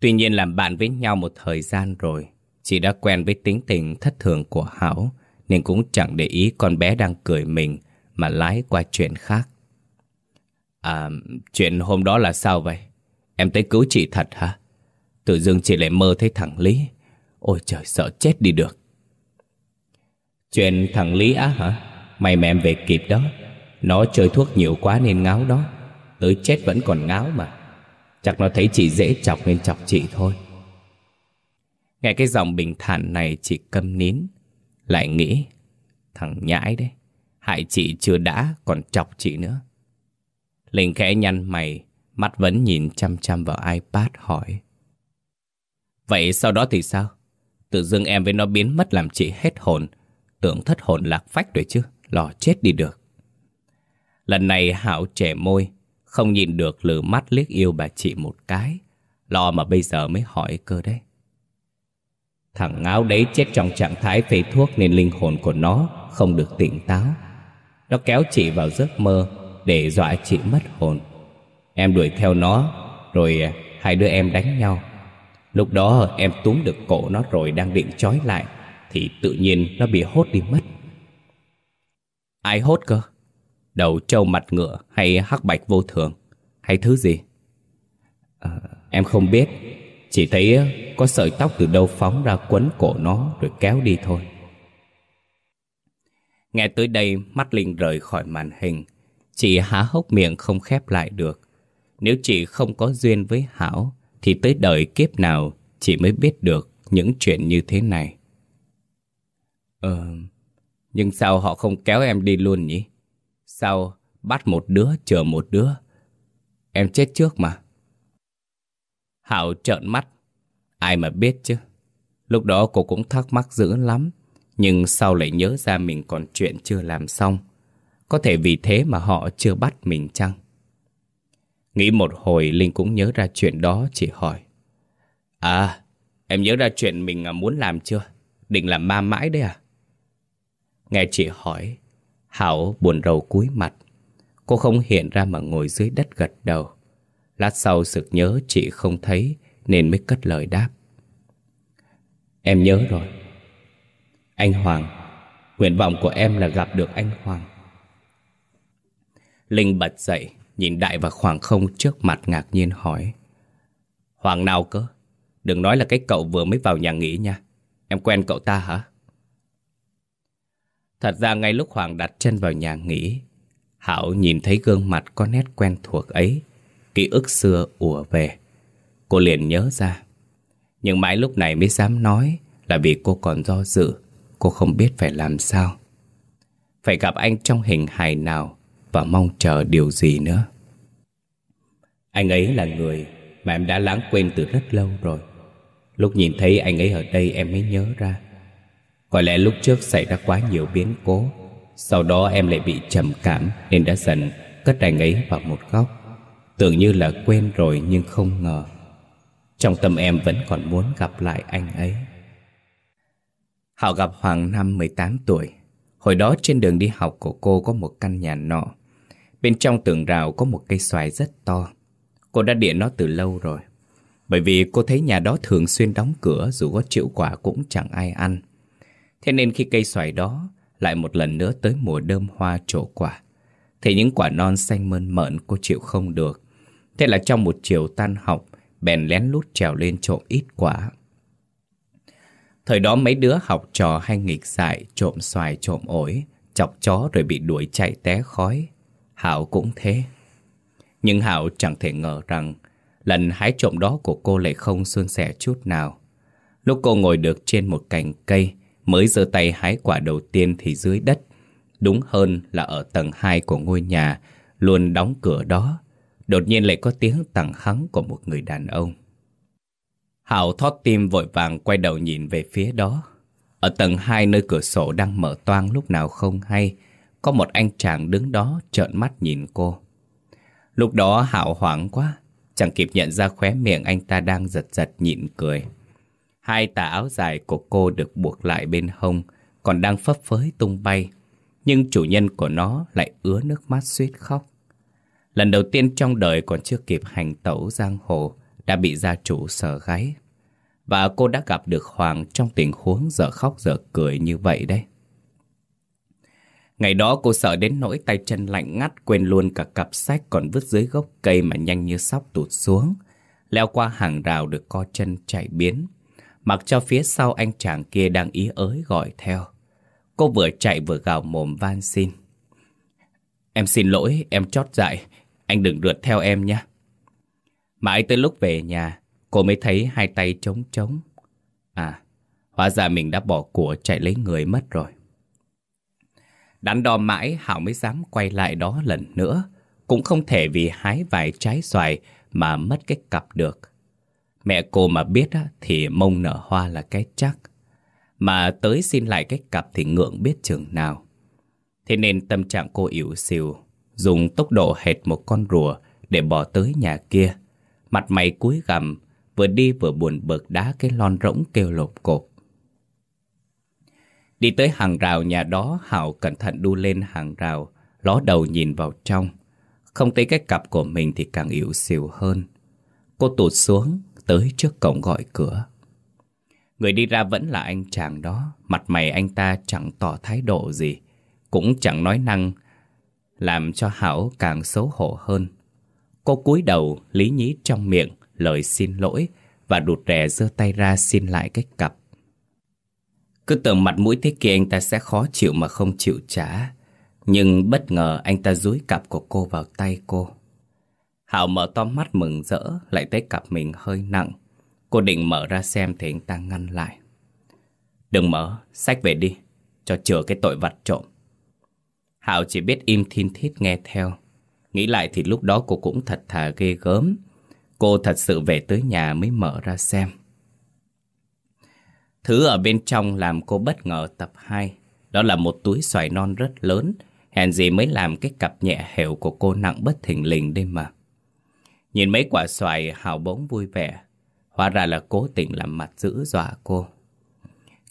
Tuy nhiên làm bạn với nhau một thời gian rồi Chị đã quen với tính tình thất thường của Hảo Nên cũng chẳng để ý con bé đang cười mình Mà lái qua chuyện khác. À, chuyện hôm đó là sao vậy? Em tới cứu chị thật hả? Tự dưng chị lại mơ thấy thằng Lý. Ôi trời sợ chết đi được. Chuyện thằng Lý á hả? May mà em về kịp đó. Nó chơi thuốc nhiều quá nên ngáo đó. Tới chết vẫn còn ngáo mà. Chắc nó thấy chị dễ chọc nên chọc chị thôi. Nghe cái giọng bình thản này chị câm nín. Lại nghĩ, Thằng nhãi đấy, Hại chị chưa đã còn chọc chị nữa. Linh khẽ nhăn mày, Mắt vẫn nhìn chăm chăm vào iPad hỏi. Vậy sau đó thì sao? Tự dưng em với nó biến mất làm chị hết hồn. Tưởng thất hồn lạc phách rồi chứ, Lò chết đi được. Lần này Hảo trẻ môi, Không nhìn được lử mắt liếc yêu bà chị một cái. Lo mà bây giờ mới hỏi cơ đấy. Thằng ngáo đấy chết trong trạng thái phê thuốc Nên linh hồn của nó không được tỉnh táo Nó kéo chị vào giấc mơ Để dọa chị mất hồn Em đuổi theo nó Rồi à, hai đứa em đánh nhau Lúc đó em túm được cổ nó rồi đang định trói lại thì tự nhiên nó bị hốt đi mất. Ai hốt cơ? Đầu trâu mặt ngựa hay hắc bạch vô thường? Hay thứ gì? À, em không biết. Chỉ thấy có sợi tóc từ đâu phóng ra quấn cổ nó rồi kéo đi thôi. Nghe tới đây mắt Linh rời khỏi màn hình. Chị há hốc miệng không khép lại được. Nếu chị không có duyên với Hảo thì tới đời kiếp nào chị mới biết được những chuyện như thế này. Ờ, nhưng sao họ không kéo em đi luôn nhỉ? Sao bắt một đứa chờ một đứa? Em chết trước mà. Hảo trợn mắt. Ai mà biết chứ. Lúc đó cô cũng thắc mắc dữ lắm. Nhưng sau lại nhớ ra mình còn chuyện chưa làm xong. Có thể vì thế mà họ chưa bắt mình chăng? Nghĩ một hồi Linh cũng nhớ ra chuyện đó chỉ hỏi. À, em nhớ ra chuyện mình à, muốn làm chưa? Định làm ma mãi đấy à? Nghe chị hỏi, Hảo buồn rầu cúi mặt. Cô không hiện ra mà ngồi dưới đất gật đầu. Lát sau sực nhớ chị không thấy nên mới cất lời đáp. Em nhớ rồi. Anh Hoàng, nguyện vọng của em là gặp được anh Hoàng. Linh bật dậy, nhìn đại vào khoảng không trước mặt ngạc nhiên hỏi. Hoàng nào cơ? Đừng nói là cái cậu vừa mới vào nhà nghỉ nha. Em quen cậu ta hả? Thật ra ngay lúc Hoàng đặt chân vào nhà nghỉ, Hảo nhìn thấy gương mặt có nét quen thuộc ấy, ký ức xưa ùa về. Cô liền nhớ ra. Nhưng mãi lúc này mới dám nói là vì cô còn do dự, cô không biết phải làm sao. Phải gặp anh trong hình hài nào và mong chờ điều gì nữa. Anh ấy là người mà em đã lãng quên từ rất lâu rồi. Lúc nhìn thấy anh ấy ở đây em mới nhớ ra. Có lẽ lúc trước xảy ra quá nhiều biến cố Sau đó em lại bị trầm cảm Nên đã dần cất anh ấy vào một góc Tưởng như là quên rồi nhưng không ngờ Trong tâm em vẫn còn muốn gặp lại anh ấy Hảo gặp Hoàng năm 18 tuổi Hồi đó trên đường đi học của cô có một căn nhà nọ. Bên trong tường rào có một cây xoài rất to. Cô đã điện nó từ lâu rồi. Bởi vì cô thấy nhà đó thường xuyên đóng cửa dù có chịu quả cũng chẳng ai ăn. Thế nên khi cây xoài đó lại một lần nữa tới mùa đơm hoa trổ quả, thì những quả non xanh mơn mởn cô chịu không được. Thế là trong một chiều tan học, bèn lén lút trèo lên trộm ít quả. Thời đó mấy đứa học trò hay nghịch dại, trộm xoài trộm ổi, chọc chó rồi bị đuổi chạy té khói. Hảo cũng thế. Nhưng Hảo chẳng thể ngờ rằng lần hái trộm đó của cô lại không suôn sẻ chút nào. Lúc cô ngồi được trên một cành cây, mới giơ tay hái quả đầu tiên thì dưới đất. Đúng hơn là ở tầng 2 của ngôi nhà, luôn đóng cửa đó. Đột nhiên lại có tiếng tẳng hắng của một người đàn ông. Hảo thót tim vội vàng quay đầu nhìn về phía đó. Ở tầng 2 nơi cửa sổ đang mở toang lúc nào không hay, có một anh chàng đứng đó trợn mắt nhìn cô. Lúc đó Hảo hoảng quá, chẳng kịp nhận ra khóe miệng anh ta đang giật giật nhịn cười. Hai tà áo dài của cô được buộc lại bên hông, còn đang phấp phới tung bay. Nhưng chủ nhân của nó lại ứa nước mắt suýt khóc. Lần đầu tiên trong đời còn chưa kịp hành tẩu giang hồ, đã bị gia chủ sờ gáy. Và cô đã gặp được Hoàng trong tình huống giờ khóc giờ cười như vậy đấy. Ngày đó cô sợ đến nỗi tay chân lạnh ngắt quên luôn cả cặp sách còn vứt dưới gốc cây mà nhanh như sóc tụt xuống. Leo qua hàng rào được co chân chạy biến. Mặc cho phía sau anh chàng kia đang ý ới gọi theo. Cô vừa chạy vừa gào mồm van xin. Em xin lỗi, em chót dại. Anh đừng rượt theo em nhé. Mãi tới lúc về nhà, cô mới thấy hai tay trống trống. À, hóa ra mình đã bỏ của chạy lấy người mất rồi. Đắn đo mãi Hảo mới dám quay lại đó lần nữa. Cũng không thể vì hái vài trái xoài mà mất cái cặp được. Mẹ cô mà biết á, thì mông nở hoa là cái chắc. Mà tới xin lại cái cặp thì ngượng biết chừng nào. Thế nên tâm trạng cô yếu xìu, dùng tốc độ hệt một con rùa để bỏ tới nhà kia. Mặt mày cúi gằm, vừa đi vừa buồn bực đá cái lon rỗng kêu lộp cộp. Đi tới hàng rào nhà đó, Hảo cẩn thận đu lên hàng rào, ló đầu nhìn vào trong. Không thấy cái cặp của mình thì càng yếu xìu hơn. Cô tụt xuống, tới trước cổng gọi cửa. Người đi ra vẫn là anh chàng đó, mặt mày anh ta chẳng tỏ thái độ gì, cũng chẳng nói năng, làm cho Hảo càng xấu hổ hơn. Cô cúi đầu, lý nhí trong miệng, lời xin lỗi và đụt rè giơ tay ra xin lại cái cặp. Cứ tưởng mặt mũi thế kia anh ta sẽ khó chịu mà không chịu trả. Nhưng bất ngờ anh ta dúi cặp của cô vào tay cô. Hảo mở to mắt mừng rỡ, lại thấy cặp mình hơi nặng. Cô định mở ra xem thì anh ta ngăn lại. Đừng mở, sách về đi, cho chừa cái tội vặt trộm. Hảo chỉ biết im thiên thiết nghe theo. Nghĩ lại thì lúc đó cô cũng thật thà ghê gớm. Cô thật sự về tới nhà mới mở ra xem. Thứ ở bên trong làm cô bất ngờ tập 2. Đó là một túi xoài non rất lớn. Hèn gì mới làm cái cặp nhẹ hẻo của cô nặng bất thình lình đây mà. Nhìn mấy quả xoài hào bỗng vui vẻ. Hóa ra là cố tình làm mặt giữ dọa cô.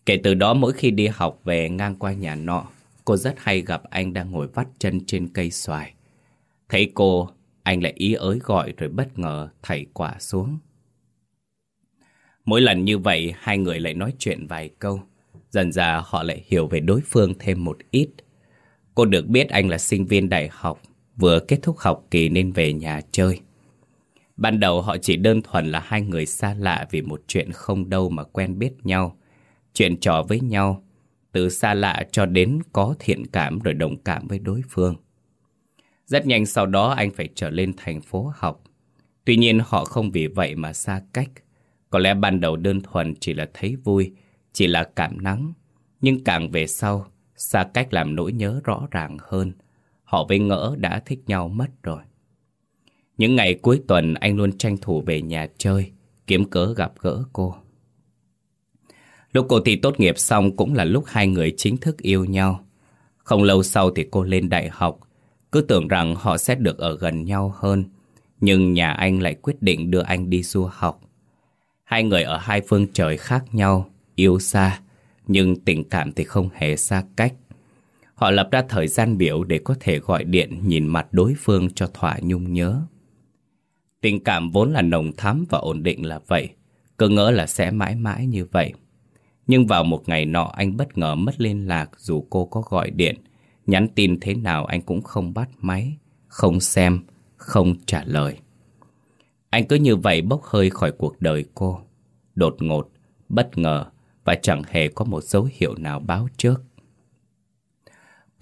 Kể từ đó mỗi khi đi học về ngang qua nhà nọ, cô rất hay gặp anh đang ngồi vắt chân trên cây xoài. Thấy cô, anh lại ý ới gọi rồi bất ngờ thảy quả xuống. Mỗi lần như vậy, hai người lại nói chuyện vài câu. Dần ra họ lại hiểu về đối phương thêm một ít. Cô được biết anh là sinh viên đại học, vừa kết thúc học kỳ nên về nhà chơi. Ban đầu họ chỉ đơn thuần là hai người xa lạ vì một chuyện không đâu mà quen biết nhau. Chuyện trò với nhau, từ xa lạ cho đến có thiện cảm rồi đồng cảm với đối phương. Rất nhanh sau đó anh phải trở lên thành phố học. Tuy nhiên họ không vì vậy mà xa cách. Có lẽ ban đầu đơn thuần chỉ là thấy vui, chỉ là cảm nắng. Nhưng càng về sau, xa cách làm nỗi nhớ rõ ràng hơn. Họ với ngỡ đã thích nhau mất rồi. Những ngày cuối tuần anh luôn tranh thủ về nhà chơi, kiếm cớ gặp gỡ cô. Lúc cô thi tốt nghiệp xong cũng là lúc hai người chính thức yêu nhau. Không lâu sau thì cô lên đại học, cứ tưởng rằng họ sẽ được ở gần nhau hơn. Nhưng nhà anh lại quyết định đưa anh đi du học. Hai người ở hai phương trời khác nhau, yêu xa, nhưng tình cảm thì không hề xa cách. Họ lập ra thời gian biểu để có thể gọi điện nhìn mặt đối phương cho thỏa nhung nhớ. Tình cảm vốn là nồng thắm và ổn định là vậy, cứ ngỡ là sẽ mãi mãi như vậy. Nhưng vào một ngày nọ anh bất ngờ mất liên lạc dù cô có gọi điện, nhắn tin thế nào anh cũng không bắt máy, không xem, không trả lời. Anh cứ như vậy bốc hơi khỏi cuộc đời cô, đột ngột, bất ngờ và chẳng hề có một dấu hiệu nào báo trước.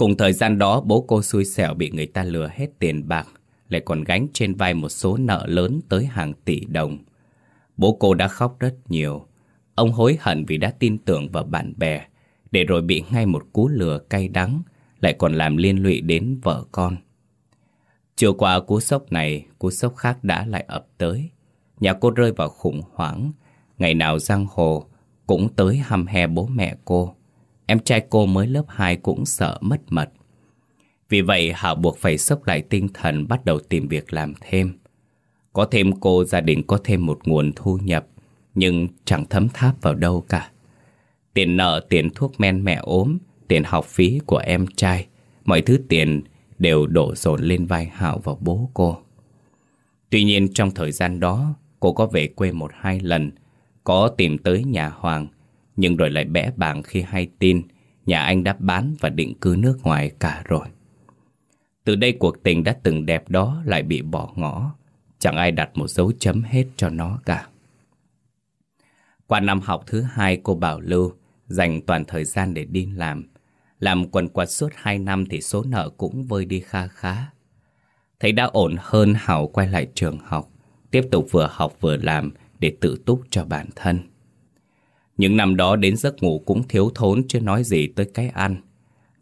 Cùng thời gian đó bố cô xui xẻo bị người ta lừa hết tiền bạc Lại còn gánh trên vai một số nợ lớn tới hàng tỷ đồng Bố cô đã khóc rất nhiều Ông hối hận vì đã tin tưởng vào bạn bè, Để rồi bị ngay một cú lừa cay đắng, Lại còn làm liên lụy đến vợ con. Chưa qua cú sốc này, Cú sốc khác đã lại ập tới. Nhà cô rơi vào khủng hoảng. Ngày nào giang hồ Cũng tới hăm he bố mẹ cô. Em trai cô mới lớp 2 cũng sợ mất mật. Vì vậy Hảo buộc phải sốc lại tinh thần Bắt đầu tìm việc làm thêm. Có thêm cô, gia đình có thêm một nguồn thu nhập. Nhưng chẳng thấm tháp vào đâu cả. Tiền nợ, tiền thuốc men mẹ ốm Tiền học phí của em trai Mọi thứ tiền đều đổ dồn lên vai Hảo và bố cô. Tuy nhiên trong thời gian đó Cô có về quê một hai lần Có tìm tới nhà Hoàng nhưng rồi lại bẽ bàng khi hay tin Nhà anh đã bán và định cư nước ngoài cả rồi. Từ đây cuộc tình đã từng đẹp đó lại bị bỏ ngỏ Chẳng ai đặt một dấu chấm hết cho nó cả. Qua năm học thứ hai cô Bảo Lưu Dành toàn thời gian để đi làm Làm quần quật suốt hai năm thì số nợ cũng vơi đi kha khá Thấy đã ổn hơn Hảo quay lại trường học Tiếp tục vừa học vừa làm để tự túc cho bản thân những năm đó đến giấc ngủ cũng thiếu thốn chứ nói gì tới cái ăn.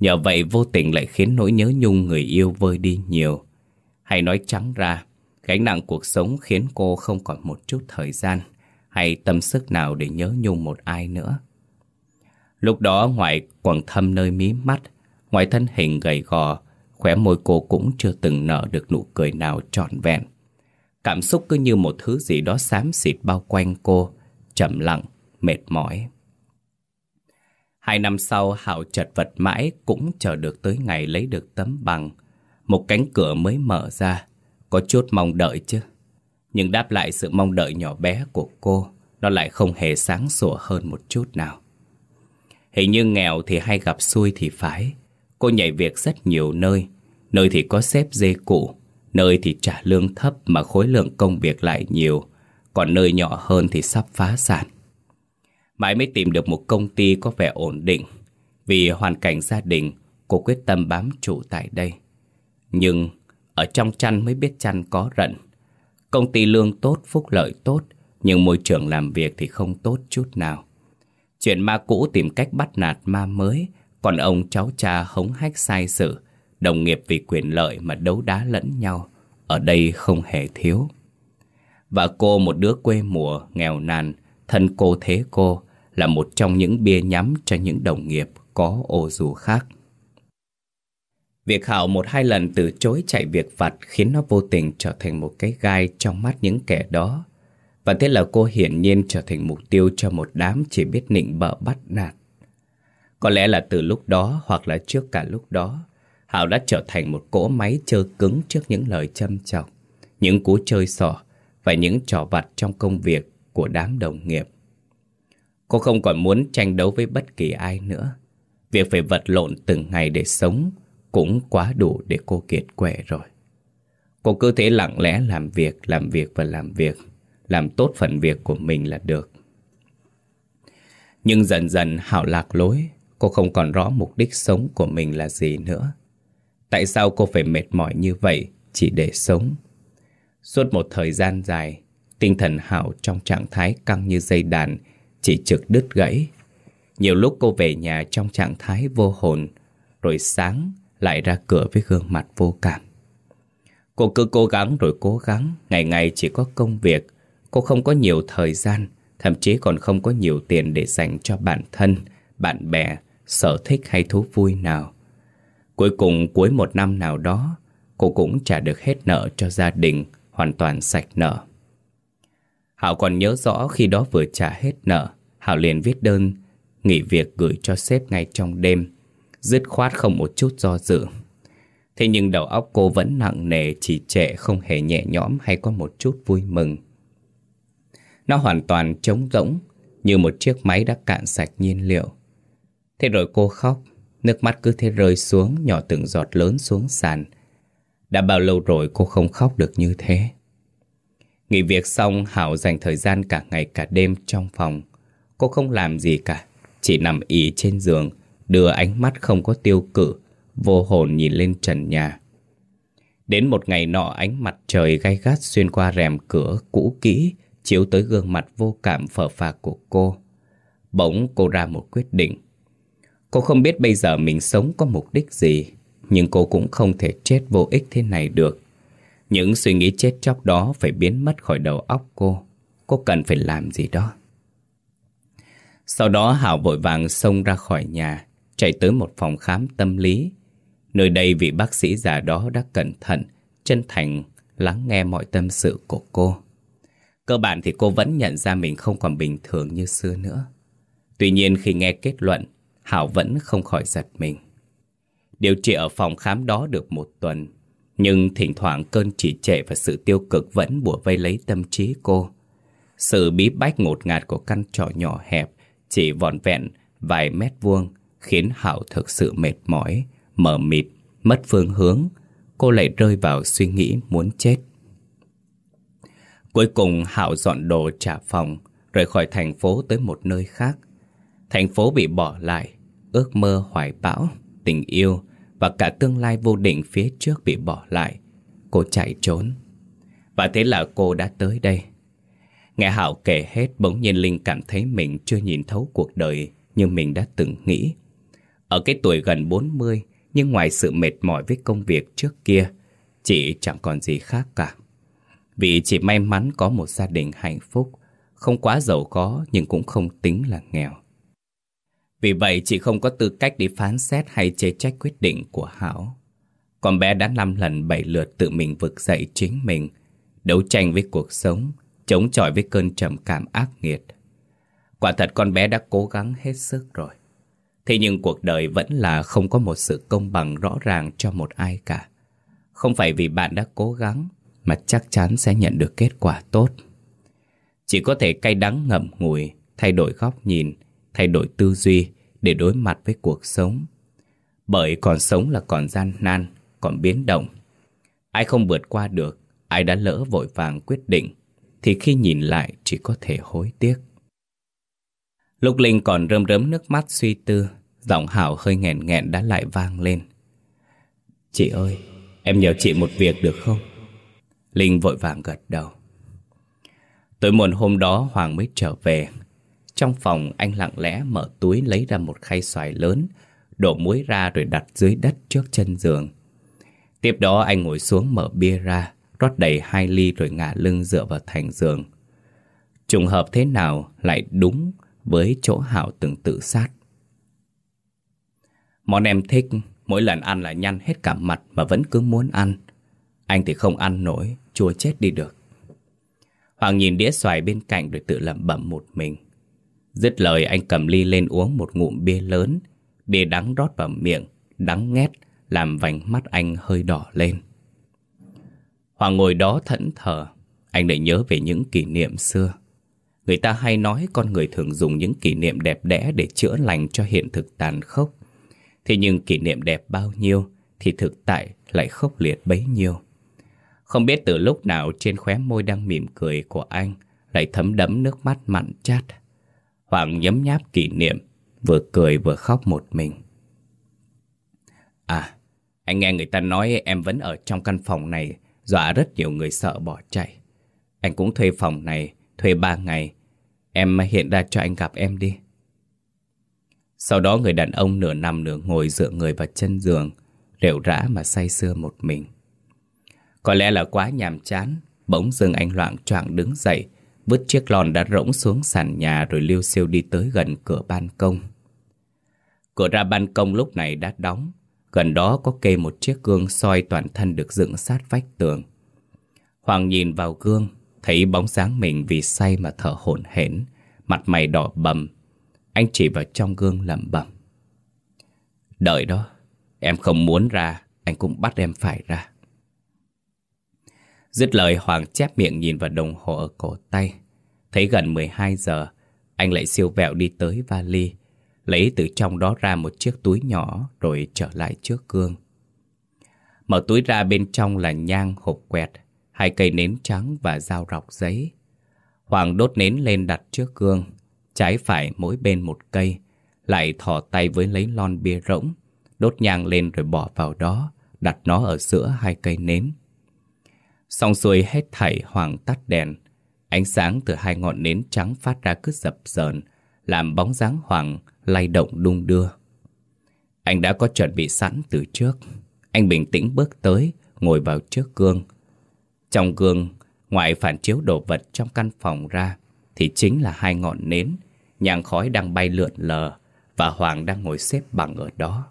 Nhờ vậy vô tình lại khiến nỗi nhớ nhung người yêu vơi đi nhiều. Hay nói trắng ra, gánh nặng cuộc sống khiến cô không còn một chút thời gian hay tâm sức nào để nhớ nhung một ai nữa. Lúc đó ngoại quần thâm nơi mí mắt, ngoài thân hình gầy gò, khóe môi cô cũng chưa từng nở được nụ cười nào trọn vẹn. Cảm xúc cứ như một thứ gì đó xám xịt bao quanh cô, chậm lặng, mệt mỏi. Hai năm sau Hảo chật vật mãi cũng chờ được tới ngày lấy được tấm bằng. Một cánh cửa mới mở ra, có chút mong đợi chứ. Nhưng đáp lại sự mong đợi nhỏ bé của cô, nó lại không hề sáng sủa hơn một chút nào. Hình như nghèo thì hay gặp xui thì phải. Cô nhảy việc rất nhiều nơi, nơi thì có xếp dê cụ, nơi thì trả lương thấp mà khối lượng công việc lại nhiều, còn nơi nhỏ hơn thì sắp phá sản. Mãi mới tìm được một công ty có vẻ ổn định Vì hoàn cảnh gia đình Cô quyết tâm bám trụ tại đây Nhưng Ở trong chăn mới biết chăn có rận Công ty lương tốt, phúc lợi tốt Nhưng môi trường làm việc thì không tốt chút nào. Chuyện ma cũ tìm cách bắt nạt ma mới Còn ông cháu cha hống hách sai sự. Đồng nghiệp vì quyền lợi mà đấu đá lẫn nhau Ở đây không hề thiếu. Và cô một đứa quê mùa, nghèo nàn Thân cô thế cô là một trong những bia nhắm cho những đồng nghiệp có ô dù khác. Việc Hảo một hai lần từ chối chạy việc vặt khiến nó vô tình trở thành một cái gai trong mắt những kẻ đó. Và thế là cô hiển nhiên trở thành mục tiêu cho một đám chỉ biết nịnh bợ bắt nạt. Có lẽ là từ lúc đó hoặc là trước cả lúc đó, Hảo đã trở thành một cỗ máy chơi cứng trước những lời châm chọc, những cú chơi sỏ và những trò vặt trong công việc của đám đồng nghiệp. Cô không còn muốn tranh đấu với bất kỳ ai nữa. Việc phải vật lộn từng ngày để sống cũng quá đủ để cô kiệt quệ rồi. Cô cứ thế lặng lẽ làm việc, làm việc và làm việc. Làm tốt phần việc của mình là được. Nhưng dần dần Hảo lạc lối, cô không còn rõ mục đích sống của mình là gì nữa. Tại sao cô phải mệt mỏi như vậy chỉ để sống? Suốt một thời gian dài, tinh thần Hảo trong trạng thái căng như dây đàn chỉ trực đứt gãy. Nhiều lúc cô về nhà trong trạng thái vô hồn, rồi sáng lại ra cửa với gương mặt vô cảm. Cô cứ cố gắng rồi cố gắng, ngày ngày chỉ có công việc, cô không có nhiều thời gian, thậm chí còn không có nhiều tiền để dành cho bản thân, bạn bè, sở thích hay thú vui nào. Cuối cùng cuối một năm nào đó, cô cũng trả được hết nợ cho gia đình, hoàn toàn sạch nợ. Hảo còn nhớ rõ khi đó vừa trả hết nợ, Hảo liền viết đơn nghỉ việc gửi cho sếp ngay trong đêm. Dứt khoát không một chút do dự. Thế nhưng đầu óc cô vẫn nặng nề Chỉ trệ, không hề nhẹ nhõm Hay có một chút vui mừng. Nó hoàn toàn trống rỗng, Như một chiếc máy đã cạn sạch nhiên liệu. Thế rồi cô khóc, Nước mắt cứ thế rơi xuống, Nhỏ từng giọt lớn xuống sàn. Đã bao lâu rồi cô không khóc được như thế? Nghỉ việc xong, Hảo dành thời gian cả ngày cả đêm trong phòng. Cô không làm gì cả, Chỉ nằm ý trên giường Đưa ánh mắt không có tiêu cự, Vô hồn nhìn lên trần nhà. Đến một ngày nọ, ánh mặt trời gay gắt xuyên qua rèm cửa cũ kỹ, Chiếu tới gương mặt vô cảm phở phạc của cô. Bỗng cô ra một quyết định. Cô không biết bây giờ mình sống có mục đích gì, Nhưng cô cũng không thể chết vô ích thế này được. Những suy nghĩ chết chóc đó phải biến mất khỏi đầu óc cô. Cô cần phải làm gì đó? Sau đó, Hảo vội vàng xông ra khỏi nhà. Chạy tới một phòng khám tâm lý Nơi đây vị bác sĩ già đó đã cẩn thận Chân thành lắng nghe mọi tâm sự của cô Cơ bản thì cô vẫn nhận ra mình không còn bình thường như xưa nữa Tuy nhiên khi nghe kết luận Hảo vẫn không khỏi giật mình. Điều trị ở phòng khám đó được một tuần, nhưng thỉnh thoảng cơn chỉ trệ và sự tiêu cực vẫn bùa vây lấy tâm trí cô. Sự bí bách ngột ngạt của căn trọ nhỏ hẹp, chỉ vòn vẹn vài mét vuông, khiến Hảo thực sự mệt mỏi, mờ mịt, mất phương hướng. Cô lại rơi vào suy nghĩ muốn chết. Cuối cùng Hảo dọn đồ trả phòng, rời khỏi thành phố tới một nơi khác. Thành phố bị bỏ lại, ước mơ hoài bão, tình yêu và cả tương lai vô định phía trước bị bỏ lại. Cô chạy trốn. Và thế là cô đã tới đây. Nghe Hảo kể hết bỗng nhiên Linh cảm thấy mình chưa nhìn thấu cuộc đời như mình đã từng nghĩ. Ở cái tuổi gần 40 nhưng ngoài sự mệt mỏi với công việc trước kia chị chẳng còn gì khác cả. Vì chị may mắn có một gia đình hạnh phúc không quá giàu có nhưng cũng không tính là nghèo. Vì vậy chị không có tư cách để phán xét hay chê trách quyết định của Hảo. Con bé đã năm lần bảy lượt tự mình vực dậy chính mình, đấu tranh với cuộc sống, chống chọi với cơn trầm cảm ác nghiệt. Quả thật con bé đã cố gắng hết sức rồi. Thế nhưng cuộc đời vẫn là không có một sự công bằng rõ ràng cho một ai cả. Không phải vì bạn đã cố gắng mà chắc chắn sẽ nhận được kết quả tốt. Chỉ có thể cay đắng ngậm ngùi, thay đổi góc nhìn, thay đổi tư duy để đối mặt với cuộc sống. Bởi còn sống là còn gian nan, còn biến động. Ai không vượt qua được, ai đã lỡ vội vàng quyết định, thì khi nhìn lại chỉ có thể hối tiếc. Lúc Linh còn rơm rớm nước mắt suy tư, giọng Hảo hơi nghẹn nghẹn đã lại vang lên. Chị ơi, em nhờ chị một việc được không? Linh vội vàng gật đầu. Tối muộn hôm đó Hoàng mới trở về trong phòng anh lặng lẽ mở túi lấy ra một khay xoài lớn, đổ muối ra rồi đặt dưới đất trước chân giường. Tiếp đó anh ngồi xuống mở bia ra, rót đầy hai ly rồi ngả lưng dựa vào thành giường. Trùng hợp thế nào lại đúng với chỗ Hảo từng tự sát. Món em thích, mỗi lần ăn là nhăn hết cả mặt mà vẫn cứ muốn ăn. Anh thì không ăn nổi, chua chết đi được. Hoàng nhìn đĩa xoài bên cạnh rồi tự lẩm bẩm một mình. Dứt lời anh cầm ly lên uống một ngụm bia lớn Bia đắng rót vào miệng Đắng nghét, Làm vành mắt anh hơi đỏ lên Hoàng ngồi đó thẫn thờ Anh lại nhớ về những kỷ niệm xưa Người ta hay nói con người thường dùng những kỷ niệm đẹp đẽ để chữa lành cho hiện thực tàn khốc. Thế nhưng kỷ niệm đẹp bao nhiêu thì thực tại lại khốc liệt bấy nhiêu. Không biết từ lúc nào trên khóe môi đang mỉm cười của anh lại thấm đẫm nước mắt mặn chát. Hoàng nhấm nháp kỷ niệm, vừa cười vừa khóc một mình. À, anh nghe người ta nói em vẫn ở trong căn phòng này, dọa rất nhiều người sợ bỏ chạy. Anh cũng thuê phòng này, thuê ba ngày. Em hiện ra cho anh gặp em đi. Sau đó người đàn ông nửa nằm nửa ngồi dựa người vào chân giường, rệu rã mà say sưa một mình. Có lẽ là quá nhàm chán, bỗng dưng anh loạn choạng đứng dậy, vứt chiếc lon đã rỗng xuống sàn nhà rồi liêu siêu đi tới gần cửa ban công. Cửa ra ban công lúc này đã đóng, gần đó có kê một chiếc gương soi toàn thân được dựng sát vách tường. Hoàng nhìn vào gương, thấy bóng dáng mình vì say mà thở hổn hển, mặt mày đỏ bầm. Anh chỉ vào trong gương lẩm bẩm. Đợi đó, em không muốn ra, anh cũng bắt em phải ra. Dứt lời Hoàng chép miệng nhìn vào đồng hồ ở cổ tay. Thấy gần 12 giờ, anh lại siêu vẹo đi tới vali, lấy từ trong đó ra một chiếc túi nhỏ rồi trở lại trước gương. Mở túi ra bên trong là nhang hộp quẹt, hai cây nến trắng và dao rọc giấy. Hoàng đốt nến lên đặt trước gương, trái phải mỗi bên một cây, lại thò tay với lấy lon bia rỗng, đốt nhang lên rồi bỏ vào đó, đặt nó ở giữa hai cây nến. Xong xuôi hết thảy Hoàng tắt đèn, ánh sáng từ hai ngọn nến trắng phát ra cứ dập dờn, làm bóng dáng Hoàng lay động đung đưa. Anh đã có chuẩn bị sẵn từ trước. Anh bình tĩnh bước tới, ngồi vào trước gương. Trong gương, ngoài phản chiếu đồ vật trong căn phòng ra, thì chính là hai ngọn nến, nhang khói đang bay lượn lờ và Hoàng đang ngồi xếp bằng ở đó.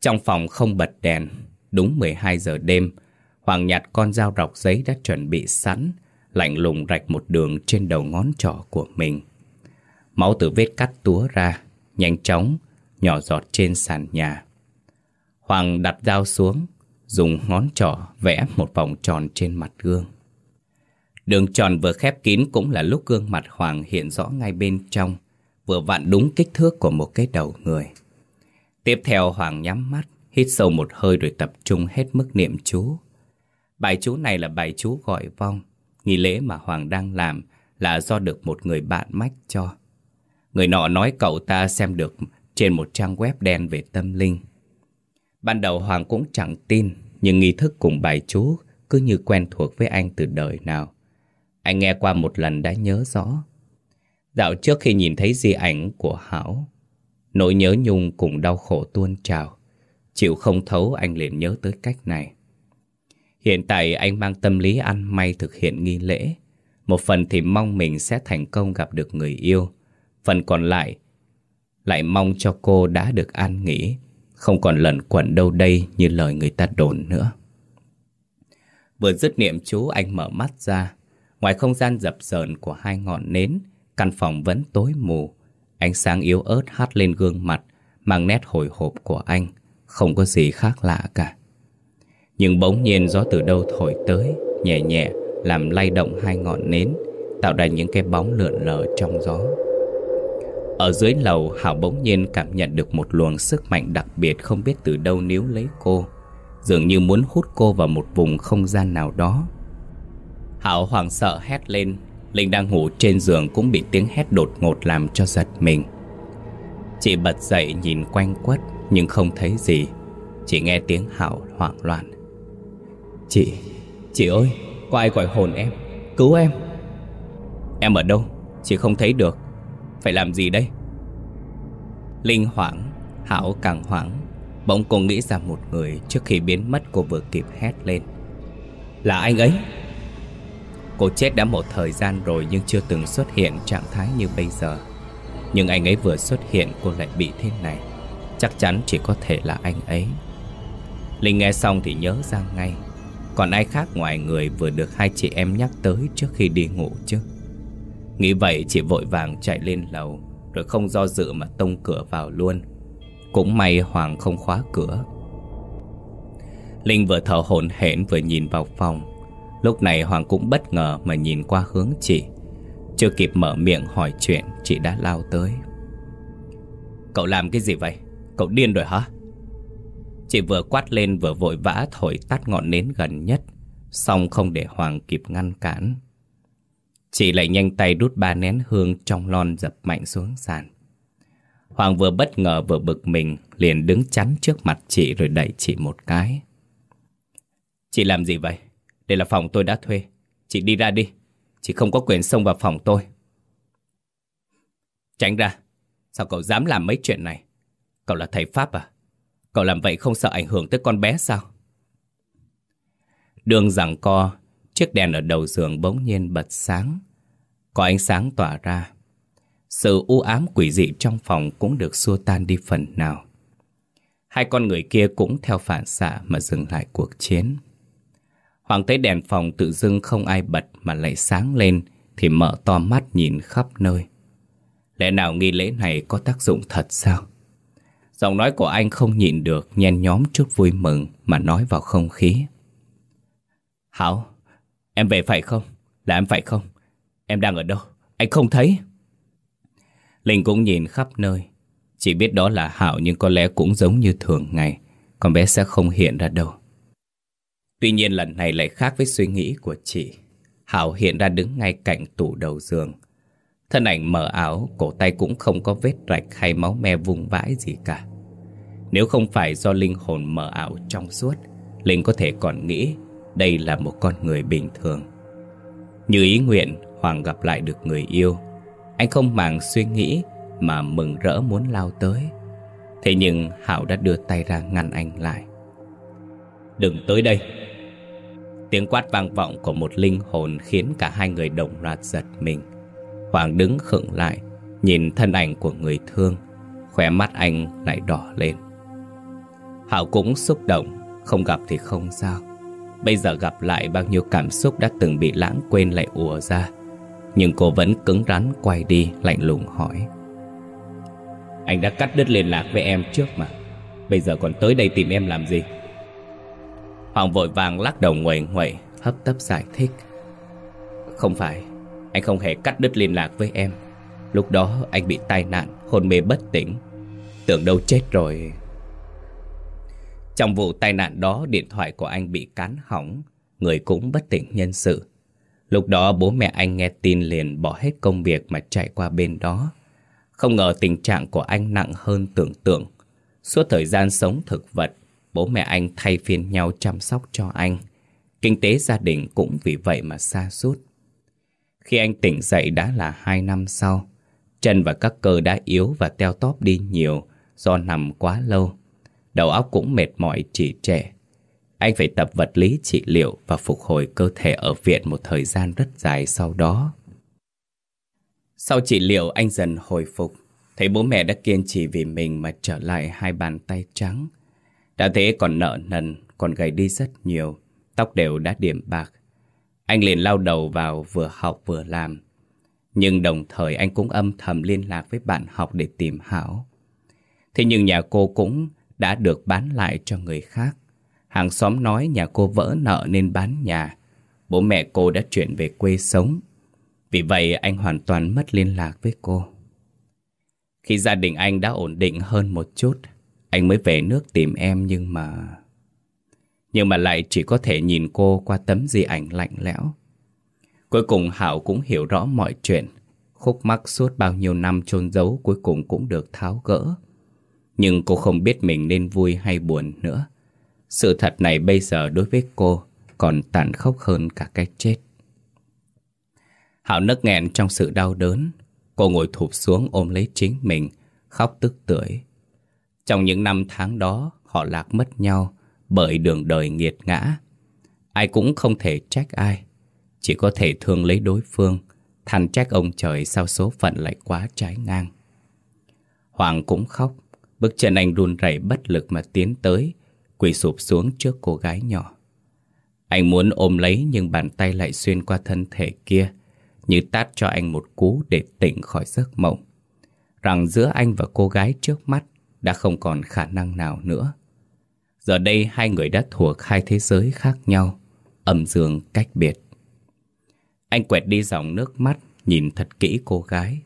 Trong phòng không bật đèn, đúng 12 giờ đêm, Hoàng nhặt con dao rọc giấy đã chuẩn bị sẵn, lạnh lùng rạch một đường trên đầu ngón trỏ của mình. Máu từ vết cắt túa ra, nhanh chóng, nhỏ giọt trên sàn nhà. Hoàng đặt dao xuống, dùng ngón trỏ vẽ một vòng tròn trên mặt gương. Đường tròn vừa khép kín cũng là lúc gương mặt Hoàng hiện rõ ngay bên trong, vừa vặn đúng kích thước của một cái đầu người. Tiếp theo Hoàng nhắm mắt, hít sâu một hơi rồi tập trung hết mức niệm chú. Bài chú này là bài chú gọi vong. Nghi lễ mà Hoàng đang làm là do được một người bạn mách cho. Người nọ nói cậu ta xem được trên một trang web đen về tâm linh. Ban đầu Hoàng cũng chẳng tin, nhưng nghi thức cùng bài chú cứ như quen thuộc với anh từ đời nào. Anh nghe qua một lần đã nhớ rõ. Dạo trước khi nhìn thấy di ảnh của Hảo, nỗi nhớ nhung cùng đau khổ tuôn trào. Chịu không thấu anh liền nhớ tới cách này. Hiện tại anh mang tâm lý ăn may thực hiện nghi lễ. Một phần thì mong mình sẽ thành công gặp được người yêu. Phần còn lại lại mong cho cô đã được an nghỉ, không còn lẩn quẩn đâu đây như lời người ta đồn nữa. Vừa dứt niệm chú anh mở mắt ra. Ngoài không gian dập dờn của hai ngọn nến, căn phòng vẫn tối mù. Ánh sáng yếu ớt hắt lên gương mặt, mang nét hồi hộp của anh. Không có gì khác lạ cả. Nhưng bỗng nhiên gió từ đâu thổi tới, nhẹ nhẹ, làm lay động hai ngọn nến, tạo ra những cái bóng lượn lờ trong gió. Ở dưới lầu, Hảo bỗng nhiên cảm nhận được một luồng sức mạnh đặc biệt không biết từ đâu níu lấy cô, dường như muốn hút cô vào một vùng không gian nào đó. Hảo hoảng sợ hét lên, Linh đang ngủ trên giường cũng bị tiếng hét đột ngột làm cho giật mình. Chị bật dậy nhìn quanh quất nhưng không thấy gì, chỉ nghe tiếng Hảo hoảng loạn. Chị, chị ơi, có ai gọi hồn em, cứu em. Em ở đâu, chị không thấy được, phải làm gì đây? Linh hoảng, Hảo càng hoảng, bỗng cô nghĩ ra một người trước khi biến mất cô vừa kịp hét lên. Là anh ấy. Cô chết đã một thời gian rồi nhưng chưa từng xuất hiện trạng thái như bây giờ. Nhưng anh ấy vừa xuất hiện, cô lại bị thế này. Chắc chắn chỉ có thể là anh ấy. Linh nghe xong thì nhớ ra ngay còn ai khác ngoài người vừa được hai chị em nhắc tới trước khi đi ngủ chứ Nghĩ vậy chị vội vàng chạy lên lầu, Rồi không do dự mà tông cửa vào luôn Cũng may Hoàng không khóa cửa Linh vừa thở hổn hển vừa nhìn vào phòng Lúc này Hoàng cũng bất ngờ mà nhìn qua hướng chị Chưa kịp mở miệng hỏi chuyện, Chị đã lao tới Cậu làm cái gì vậy? Cậu điên rồi hả? Chị vừa quát lên vừa vội vã thổi tắt ngọn nến gần nhất Xong không để Hoàng kịp ngăn cản Chị lại nhanh tay đút ba nén hương trong lon dập mạnh xuống sàn Hoàng vừa bất ngờ vừa bực mình, Liền đứng chắn trước mặt chị rồi đẩy chị một cái Chị làm gì vậy? Đây là phòng tôi đã thuê Chị đi ra đi Chị không có quyền xông vào phòng tôi Tránh ra Sao cậu dám làm mấy chuyện này? Cậu là thầy Pháp à? Cậu làm vậy không sợ ảnh hưởng tới con bé sao? Đường rằng co, chiếc đèn ở đầu giường bỗng nhiên bật sáng. Có ánh sáng tỏa ra. Sự u ám quỷ dị trong phòng cũng được xua tan đi phần nào. Hai con người kia cũng theo phản xạ mà dừng lại cuộc chiến. Hoàng thấy đèn phòng tự dưng không ai bật mà lại sáng lên thì mở to mắt nhìn khắp nơi. Lẽ nào nghi lễ này có tác dụng thật sao? Giọng nói của anh không nhịn được nhen nhóm chút vui mừng mà nói vào không khí. Hảo, em về phải không? Là em phải không? Em đang ở đâu? Anh không thấy. Linh cũng nhìn khắp nơi. Chỉ biết đó là Hảo nhưng có lẽ cũng giống như thường ngày. Con bé sẽ không hiện ra đâu. Tuy nhiên lần này lại khác với suy nghĩ của chị. Hảo hiện ra đứng ngay cạnh tủ đầu giường. Thân ảnh mở áo, cổ tay cũng không có vết rạch hay máu me vùng vãi gì cả. Nếu không phải do linh hồn mờ ảo trong suốt, Linh có thể còn nghĩ đây là một con người bình thường. Như ý nguyện, Hoàng gặp lại được người yêu. Anh không màng suy nghĩ mà mừng rỡ muốn lao tới. Thế nhưng Hảo đã đưa tay ra ngăn anh lại. Đừng tới đây. Tiếng quát vang vọng của một linh hồn khiến cả hai người đồng loạt giật mình. Hoàng đứng khựng lại, nhìn thân ảnh của người thương, khóe mắt anh lại đỏ lên. Hảo cũng xúc động, không gặp thì không sao. Bây giờ gặp lại bao nhiêu cảm xúc đã từng bị lãng quên lại ùa ra. Nhưng cô vẫn cứng rắn quay đi lạnh lùng hỏi. Anh đã cắt đứt liên lạc với em trước mà. Bây giờ còn tới đây tìm em làm gì? Hoàng vội vàng lắc đầu nguầy nguậy, hấp tấp giải thích. Không phải, anh không hề cắt đứt liên lạc với em. Lúc đó anh bị tai nạn, hôn mê bất tỉnh. Tưởng đâu chết rồi trong vụ tai nạn đó điện thoại của anh bị cán hỏng, người cũng bất tỉnh nhân sự. Lúc đó bố mẹ anh nghe tin liền bỏ hết công việc mà chạy qua bên đó. Không ngờ tình trạng của anh nặng hơn tưởng tượng. Suốt thời gian sống thực vật, bố mẹ anh thay phiên nhau chăm sóc cho anh. Kinh tế gia đình cũng vì vậy mà xa sút Khi anh tỉnh dậy đã là hai năm sau. Chân và các cơ đã yếu và teo tóp đi nhiều do nằm quá lâu. Đầu óc cũng mệt mỏi, chỉ trẻ Anh phải tập vật lý trị liệu Và phục hồi cơ thể ở viện một thời gian rất dài sau đó Sau trị liệu, anh dần hồi phục Thấy bố mẹ đã kiên trì vì mình mà trở lại hai bàn tay trắng đã thế còn nợ nần, còn gầy đi rất nhiều Tóc đều đã điểm bạc Anh liền lao đầu vào vừa học vừa làm Nhưng đồng thời anh cũng âm thầm liên lạc với bạn học để tìm Hảo Thế nhưng nhà cô cũng đã được bán lại cho người khác. Hàng xóm nói nhà cô vỡ nợ nên bán nhà. Bố mẹ cô đã chuyển về quê sống. Vì vậy anh hoàn toàn mất liên lạc với cô. Khi gia đình anh đã ổn định hơn một chút, anh mới về nước tìm em nhưng mà... Nhưng mà lại chỉ có thể nhìn cô qua tấm di ảnh lạnh lẽo. Cuối cùng Hảo cũng hiểu rõ mọi chuyện. Khúc mắc suốt bao nhiêu năm chôn giấu cuối cùng cũng được tháo gỡ. Nhưng cô không biết mình nên vui hay buồn nữa Sự thật này bây giờ đối với cô Còn tàn khốc hơn cả cái chết Hảo nức nghẹn trong sự đau đớn Cô ngồi thụp xuống ôm lấy chính mình, Khóc tức tưởi trong những năm tháng đó Họ lạc mất nhau Bởi đường đời nghiệt ngã Ai cũng không thể trách ai Chỉ có thể thương lấy đối phương Than trách ông trời sao số phận lại quá trái ngang Hoàng cũng khóc Bước chân anh run rẩy bất lực mà tiến tới, quỳ sụp xuống trước cô gái nhỏ. Anh muốn ôm lấy nhưng bàn tay lại xuyên qua thân thể kia, như tát cho anh một cú để tỉnh khỏi giấc mộng. Rằng giữa anh và cô gái trước mắt đã không còn khả năng nào nữa. Giờ đây hai người đã thuộc hai thế giới khác nhau, âm dương cách biệt. Anh quẹt đi dòng nước mắt, nhìn thật kỹ cô gái.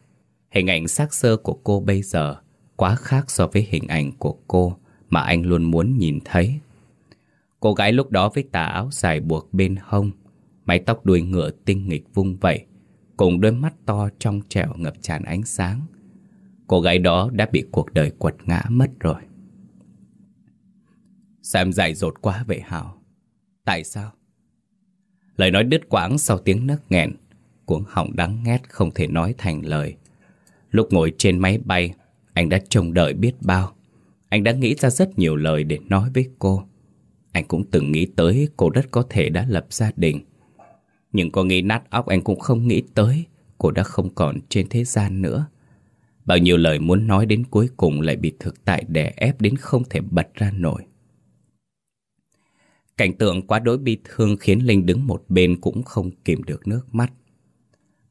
Hình ảnh xác sơ của cô bây giờ quá khác so với hình ảnh của cô mà anh luôn muốn nhìn thấy. Cô gái lúc đó với tà áo dài buộc bên hông, mái tóc đuôi ngựa tinh nghịch vung vẩy, cùng đôi mắt to trong trẻo ngập tràn ánh sáng. Cô gái đó đã bị cuộc đời quật ngã mất rồi. Sao em dại dột quá vậy Hảo? Tại sao? Lời nói đứt quãng sau tiếng nấc nghẹn, cuống họng đắng nghét không thể nói thành lời. Lúc ngồi trên máy bay, anh đã trông đợi biết bao Anh đã nghĩ ra rất nhiều lời để nói với cô Anh cũng từng nghĩ tới cô rất có thể đã lập gia đình Nhưng có nghĩ nát óc anh cũng không nghĩ tới Cô đã không còn trên thế gian nữa Bao nhiêu lời muốn nói đến cuối cùng lại bị thực tại đè ép đến không thể bật ra nổi Cảnh tượng quá đối bi thương khiến Linh đứng một bên cũng không kìm được nước mắt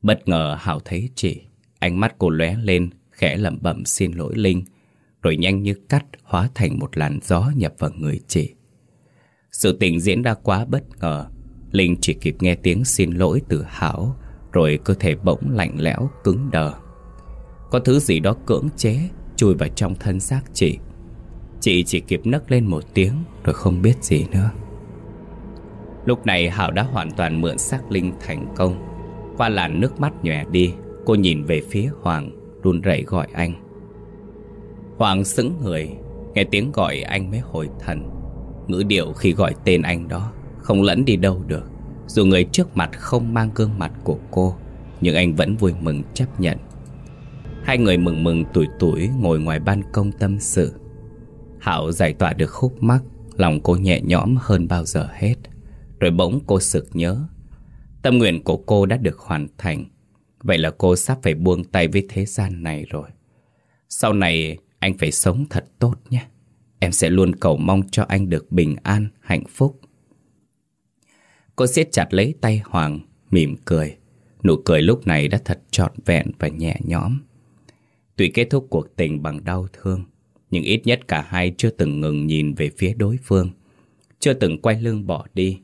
Bất ngờ Hảo thấy chị Ánh mắt cô lóe lên khẽ lẩm bẩm xin lỗi Linh, rồi nhanh như cắt hóa thành một làn gió nhập vào người chị. Sự tình diễn ra quá bất ngờ, Linh chỉ kịp nghe tiếng xin lỗi từ Hảo, rồi cơ thể bỗng lạnh lẽo, cứng đờ. Có thứ gì đó cưỡng chế, chui vào trong thân xác chị. Chị chỉ kịp nấc lên một tiếng, rồi không biết gì nữa. Lúc này Hảo đã hoàn toàn mượn xác Linh thành công. Qua làn nước mắt nhòe đi, cô nhìn về phía Hoàng, run rẩy gọi anh. Hoàng sững người, nghe tiếng gọi anh mới hồi thần. Ngữ điệu khi gọi tên anh đó, không lẫn đi đâu được. Dù người trước mặt không mang gương mặt của cô, nhưng anh vẫn vui mừng chấp nhận. Hai người mừng mừng tuổi tuổi ngồi ngoài ban công tâm sự. Hảo giải tỏa được khúc mắc, lòng cô nhẹ nhõm hơn bao giờ hết. Rồi bỗng cô sực nhớ Tâm nguyện của cô đã được hoàn thành. Vậy là cô sắp phải buông tay với thế gian này rồi. Sau này anh phải sống thật tốt nhé. Em sẽ luôn cầu mong cho anh được bình an, hạnh phúc. Cô siết chặt lấy tay Hoàng, mỉm cười. Nụ cười lúc này đã thật trọn vẹn và nhẹ nhõm. Tuy kết thúc cuộc tình bằng đau thương Nhưng ít nhất cả hai chưa từng ngừng nhìn về phía đối phương Chưa từng quay lưng bỏ đi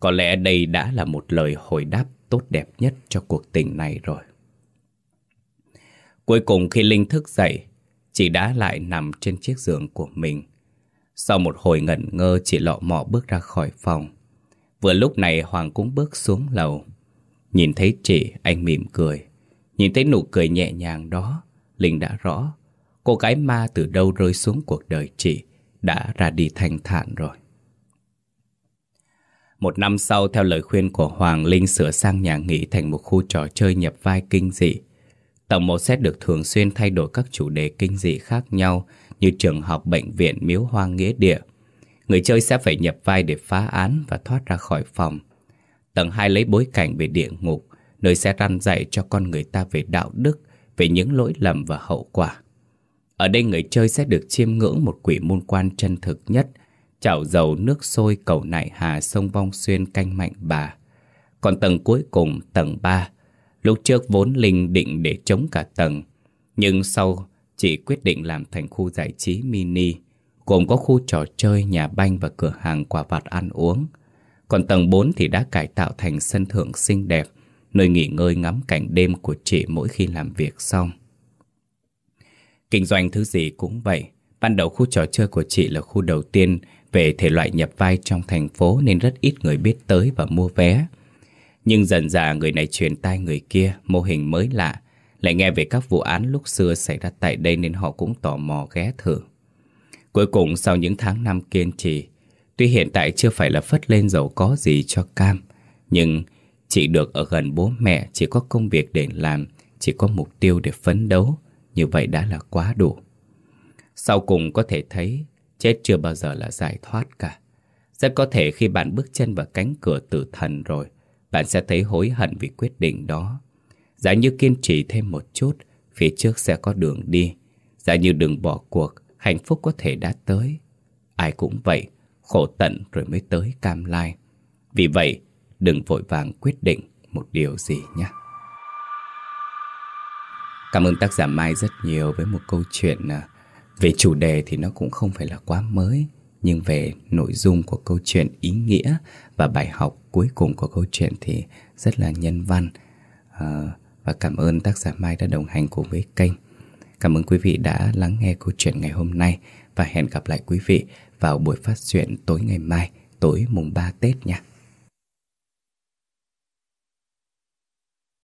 có lẽ đây đã là một lời hồi đáp tốt đẹp nhất cho cuộc tình này rồi. Cuối cùng khi Linh thức dậy, chị đã lại nằm trên chiếc giường của mình. Sau một hồi ngẩn ngơ, chị lọ mọ bước ra khỏi phòng. Vừa lúc này Hoàng cũng bước xuống lầu. Nhìn thấy chị, anh mỉm cười. Nhìn thấy nụ cười nhẹ nhàng đó, Linh đã rõ. Cô gái ma từ đâu rơi xuống cuộc đời chị, đã ra đi thanh thản rồi. Một năm sau, theo lời khuyên của Hoàng Linh sửa sang nhà nghỉ thành một khu trò chơi nhập vai kinh dị. Tổng một sẽ được thường xuyên thay đổi các chủ đề kinh dị khác nhau như trường học, bệnh viện, miếu hoang nghĩa địa. Người chơi sẽ phải nhập vai để phá án và thoát ra khỏi phòng. Tầng 2 lấy bối cảnh về địa ngục, nơi sẽ răn dạy cho con người ta về đạo đức, về những lỗi lầm và hậu quả. Ở đây người chơi sẽ được chiêm ngưỡng một quỷ môn quan chân thực nhất chảo dầu nước sôi cầu nại hà sông Vong Xuyên canh mạnh bà. Còn tầng cuối cùng, tầng 3, lúc trước vốn Linh định để chống cả tầng. Nhưng sau, chỉ quyết định làm thành khu giải trí mini, gồm có khu trò chơi, nhà banh và cửa hàng quà vặt ăn uống. Còn tầng 4 thì đã cải tạo thành sân thượng xinh đẹp, nơi nghỉ ngơi ngắm cảnh đêm của chị mỗi khi làm việc xong. Kinh doanh thứ gì cũng vậy. Ban đầu khu trò chơi của chị là khu đầu tiên về thể loại nhập vai trong thành phố nên rất ít người biết tới và mua vé. Nhưng dần dà người này truyền tai người kia, mô hình mới lạ, lại nghe về các vụ án lúc xưa xảy ra tại đây nên họ cũng tò mò ghé thử. Cuối cùng sau những tháng năm kiên trì, tuy hiện tại chưa phải là phất lên giàu có gì cho Cam, nhưng chị được ở gần bố mẹ, chỉ có công việc để làm, chỉ có mục tiêu để phấn đấu, như vậy đã là quá đủ. Sau cùng có thể thấy Chết chưa bao giờ là giải thoát cả. Rất có thể khi bạn bước chân vào cánh cửa tử thần rồi, bạn sẽ thấy hối hận vì quyết định đó. Giả như kiên trì thêm một chút, phía trước sẽ có đường đi. Giả như đừng bỏ cuộc, hạnh phúc có thể đã tới. Ai cũng vậy, khổ tận rồi mới tới cam lai. Vì vậy, đừng vội vàng quyết định một điều gì nhé. Cảm ơn tác giả Mai rất nhiều với một câu chuyện à, về chủ đề thì nó cũng không phải là quá mới Nhưng về nội dung của câu chuyện ý nghĩa Và bài học cuối cùng của câu chuyện thì rất là nhân văn. À, Và cảm ơn tác giả Mai đã đồng hành cùng với kênh. Cảm ơn quý vị đã lắng nghe câu chuyện ngày hôm nay Và hẹn gặp lại quý vị vào buổi phát truyện tối ngày mai Tối mùng 3 Tết nha.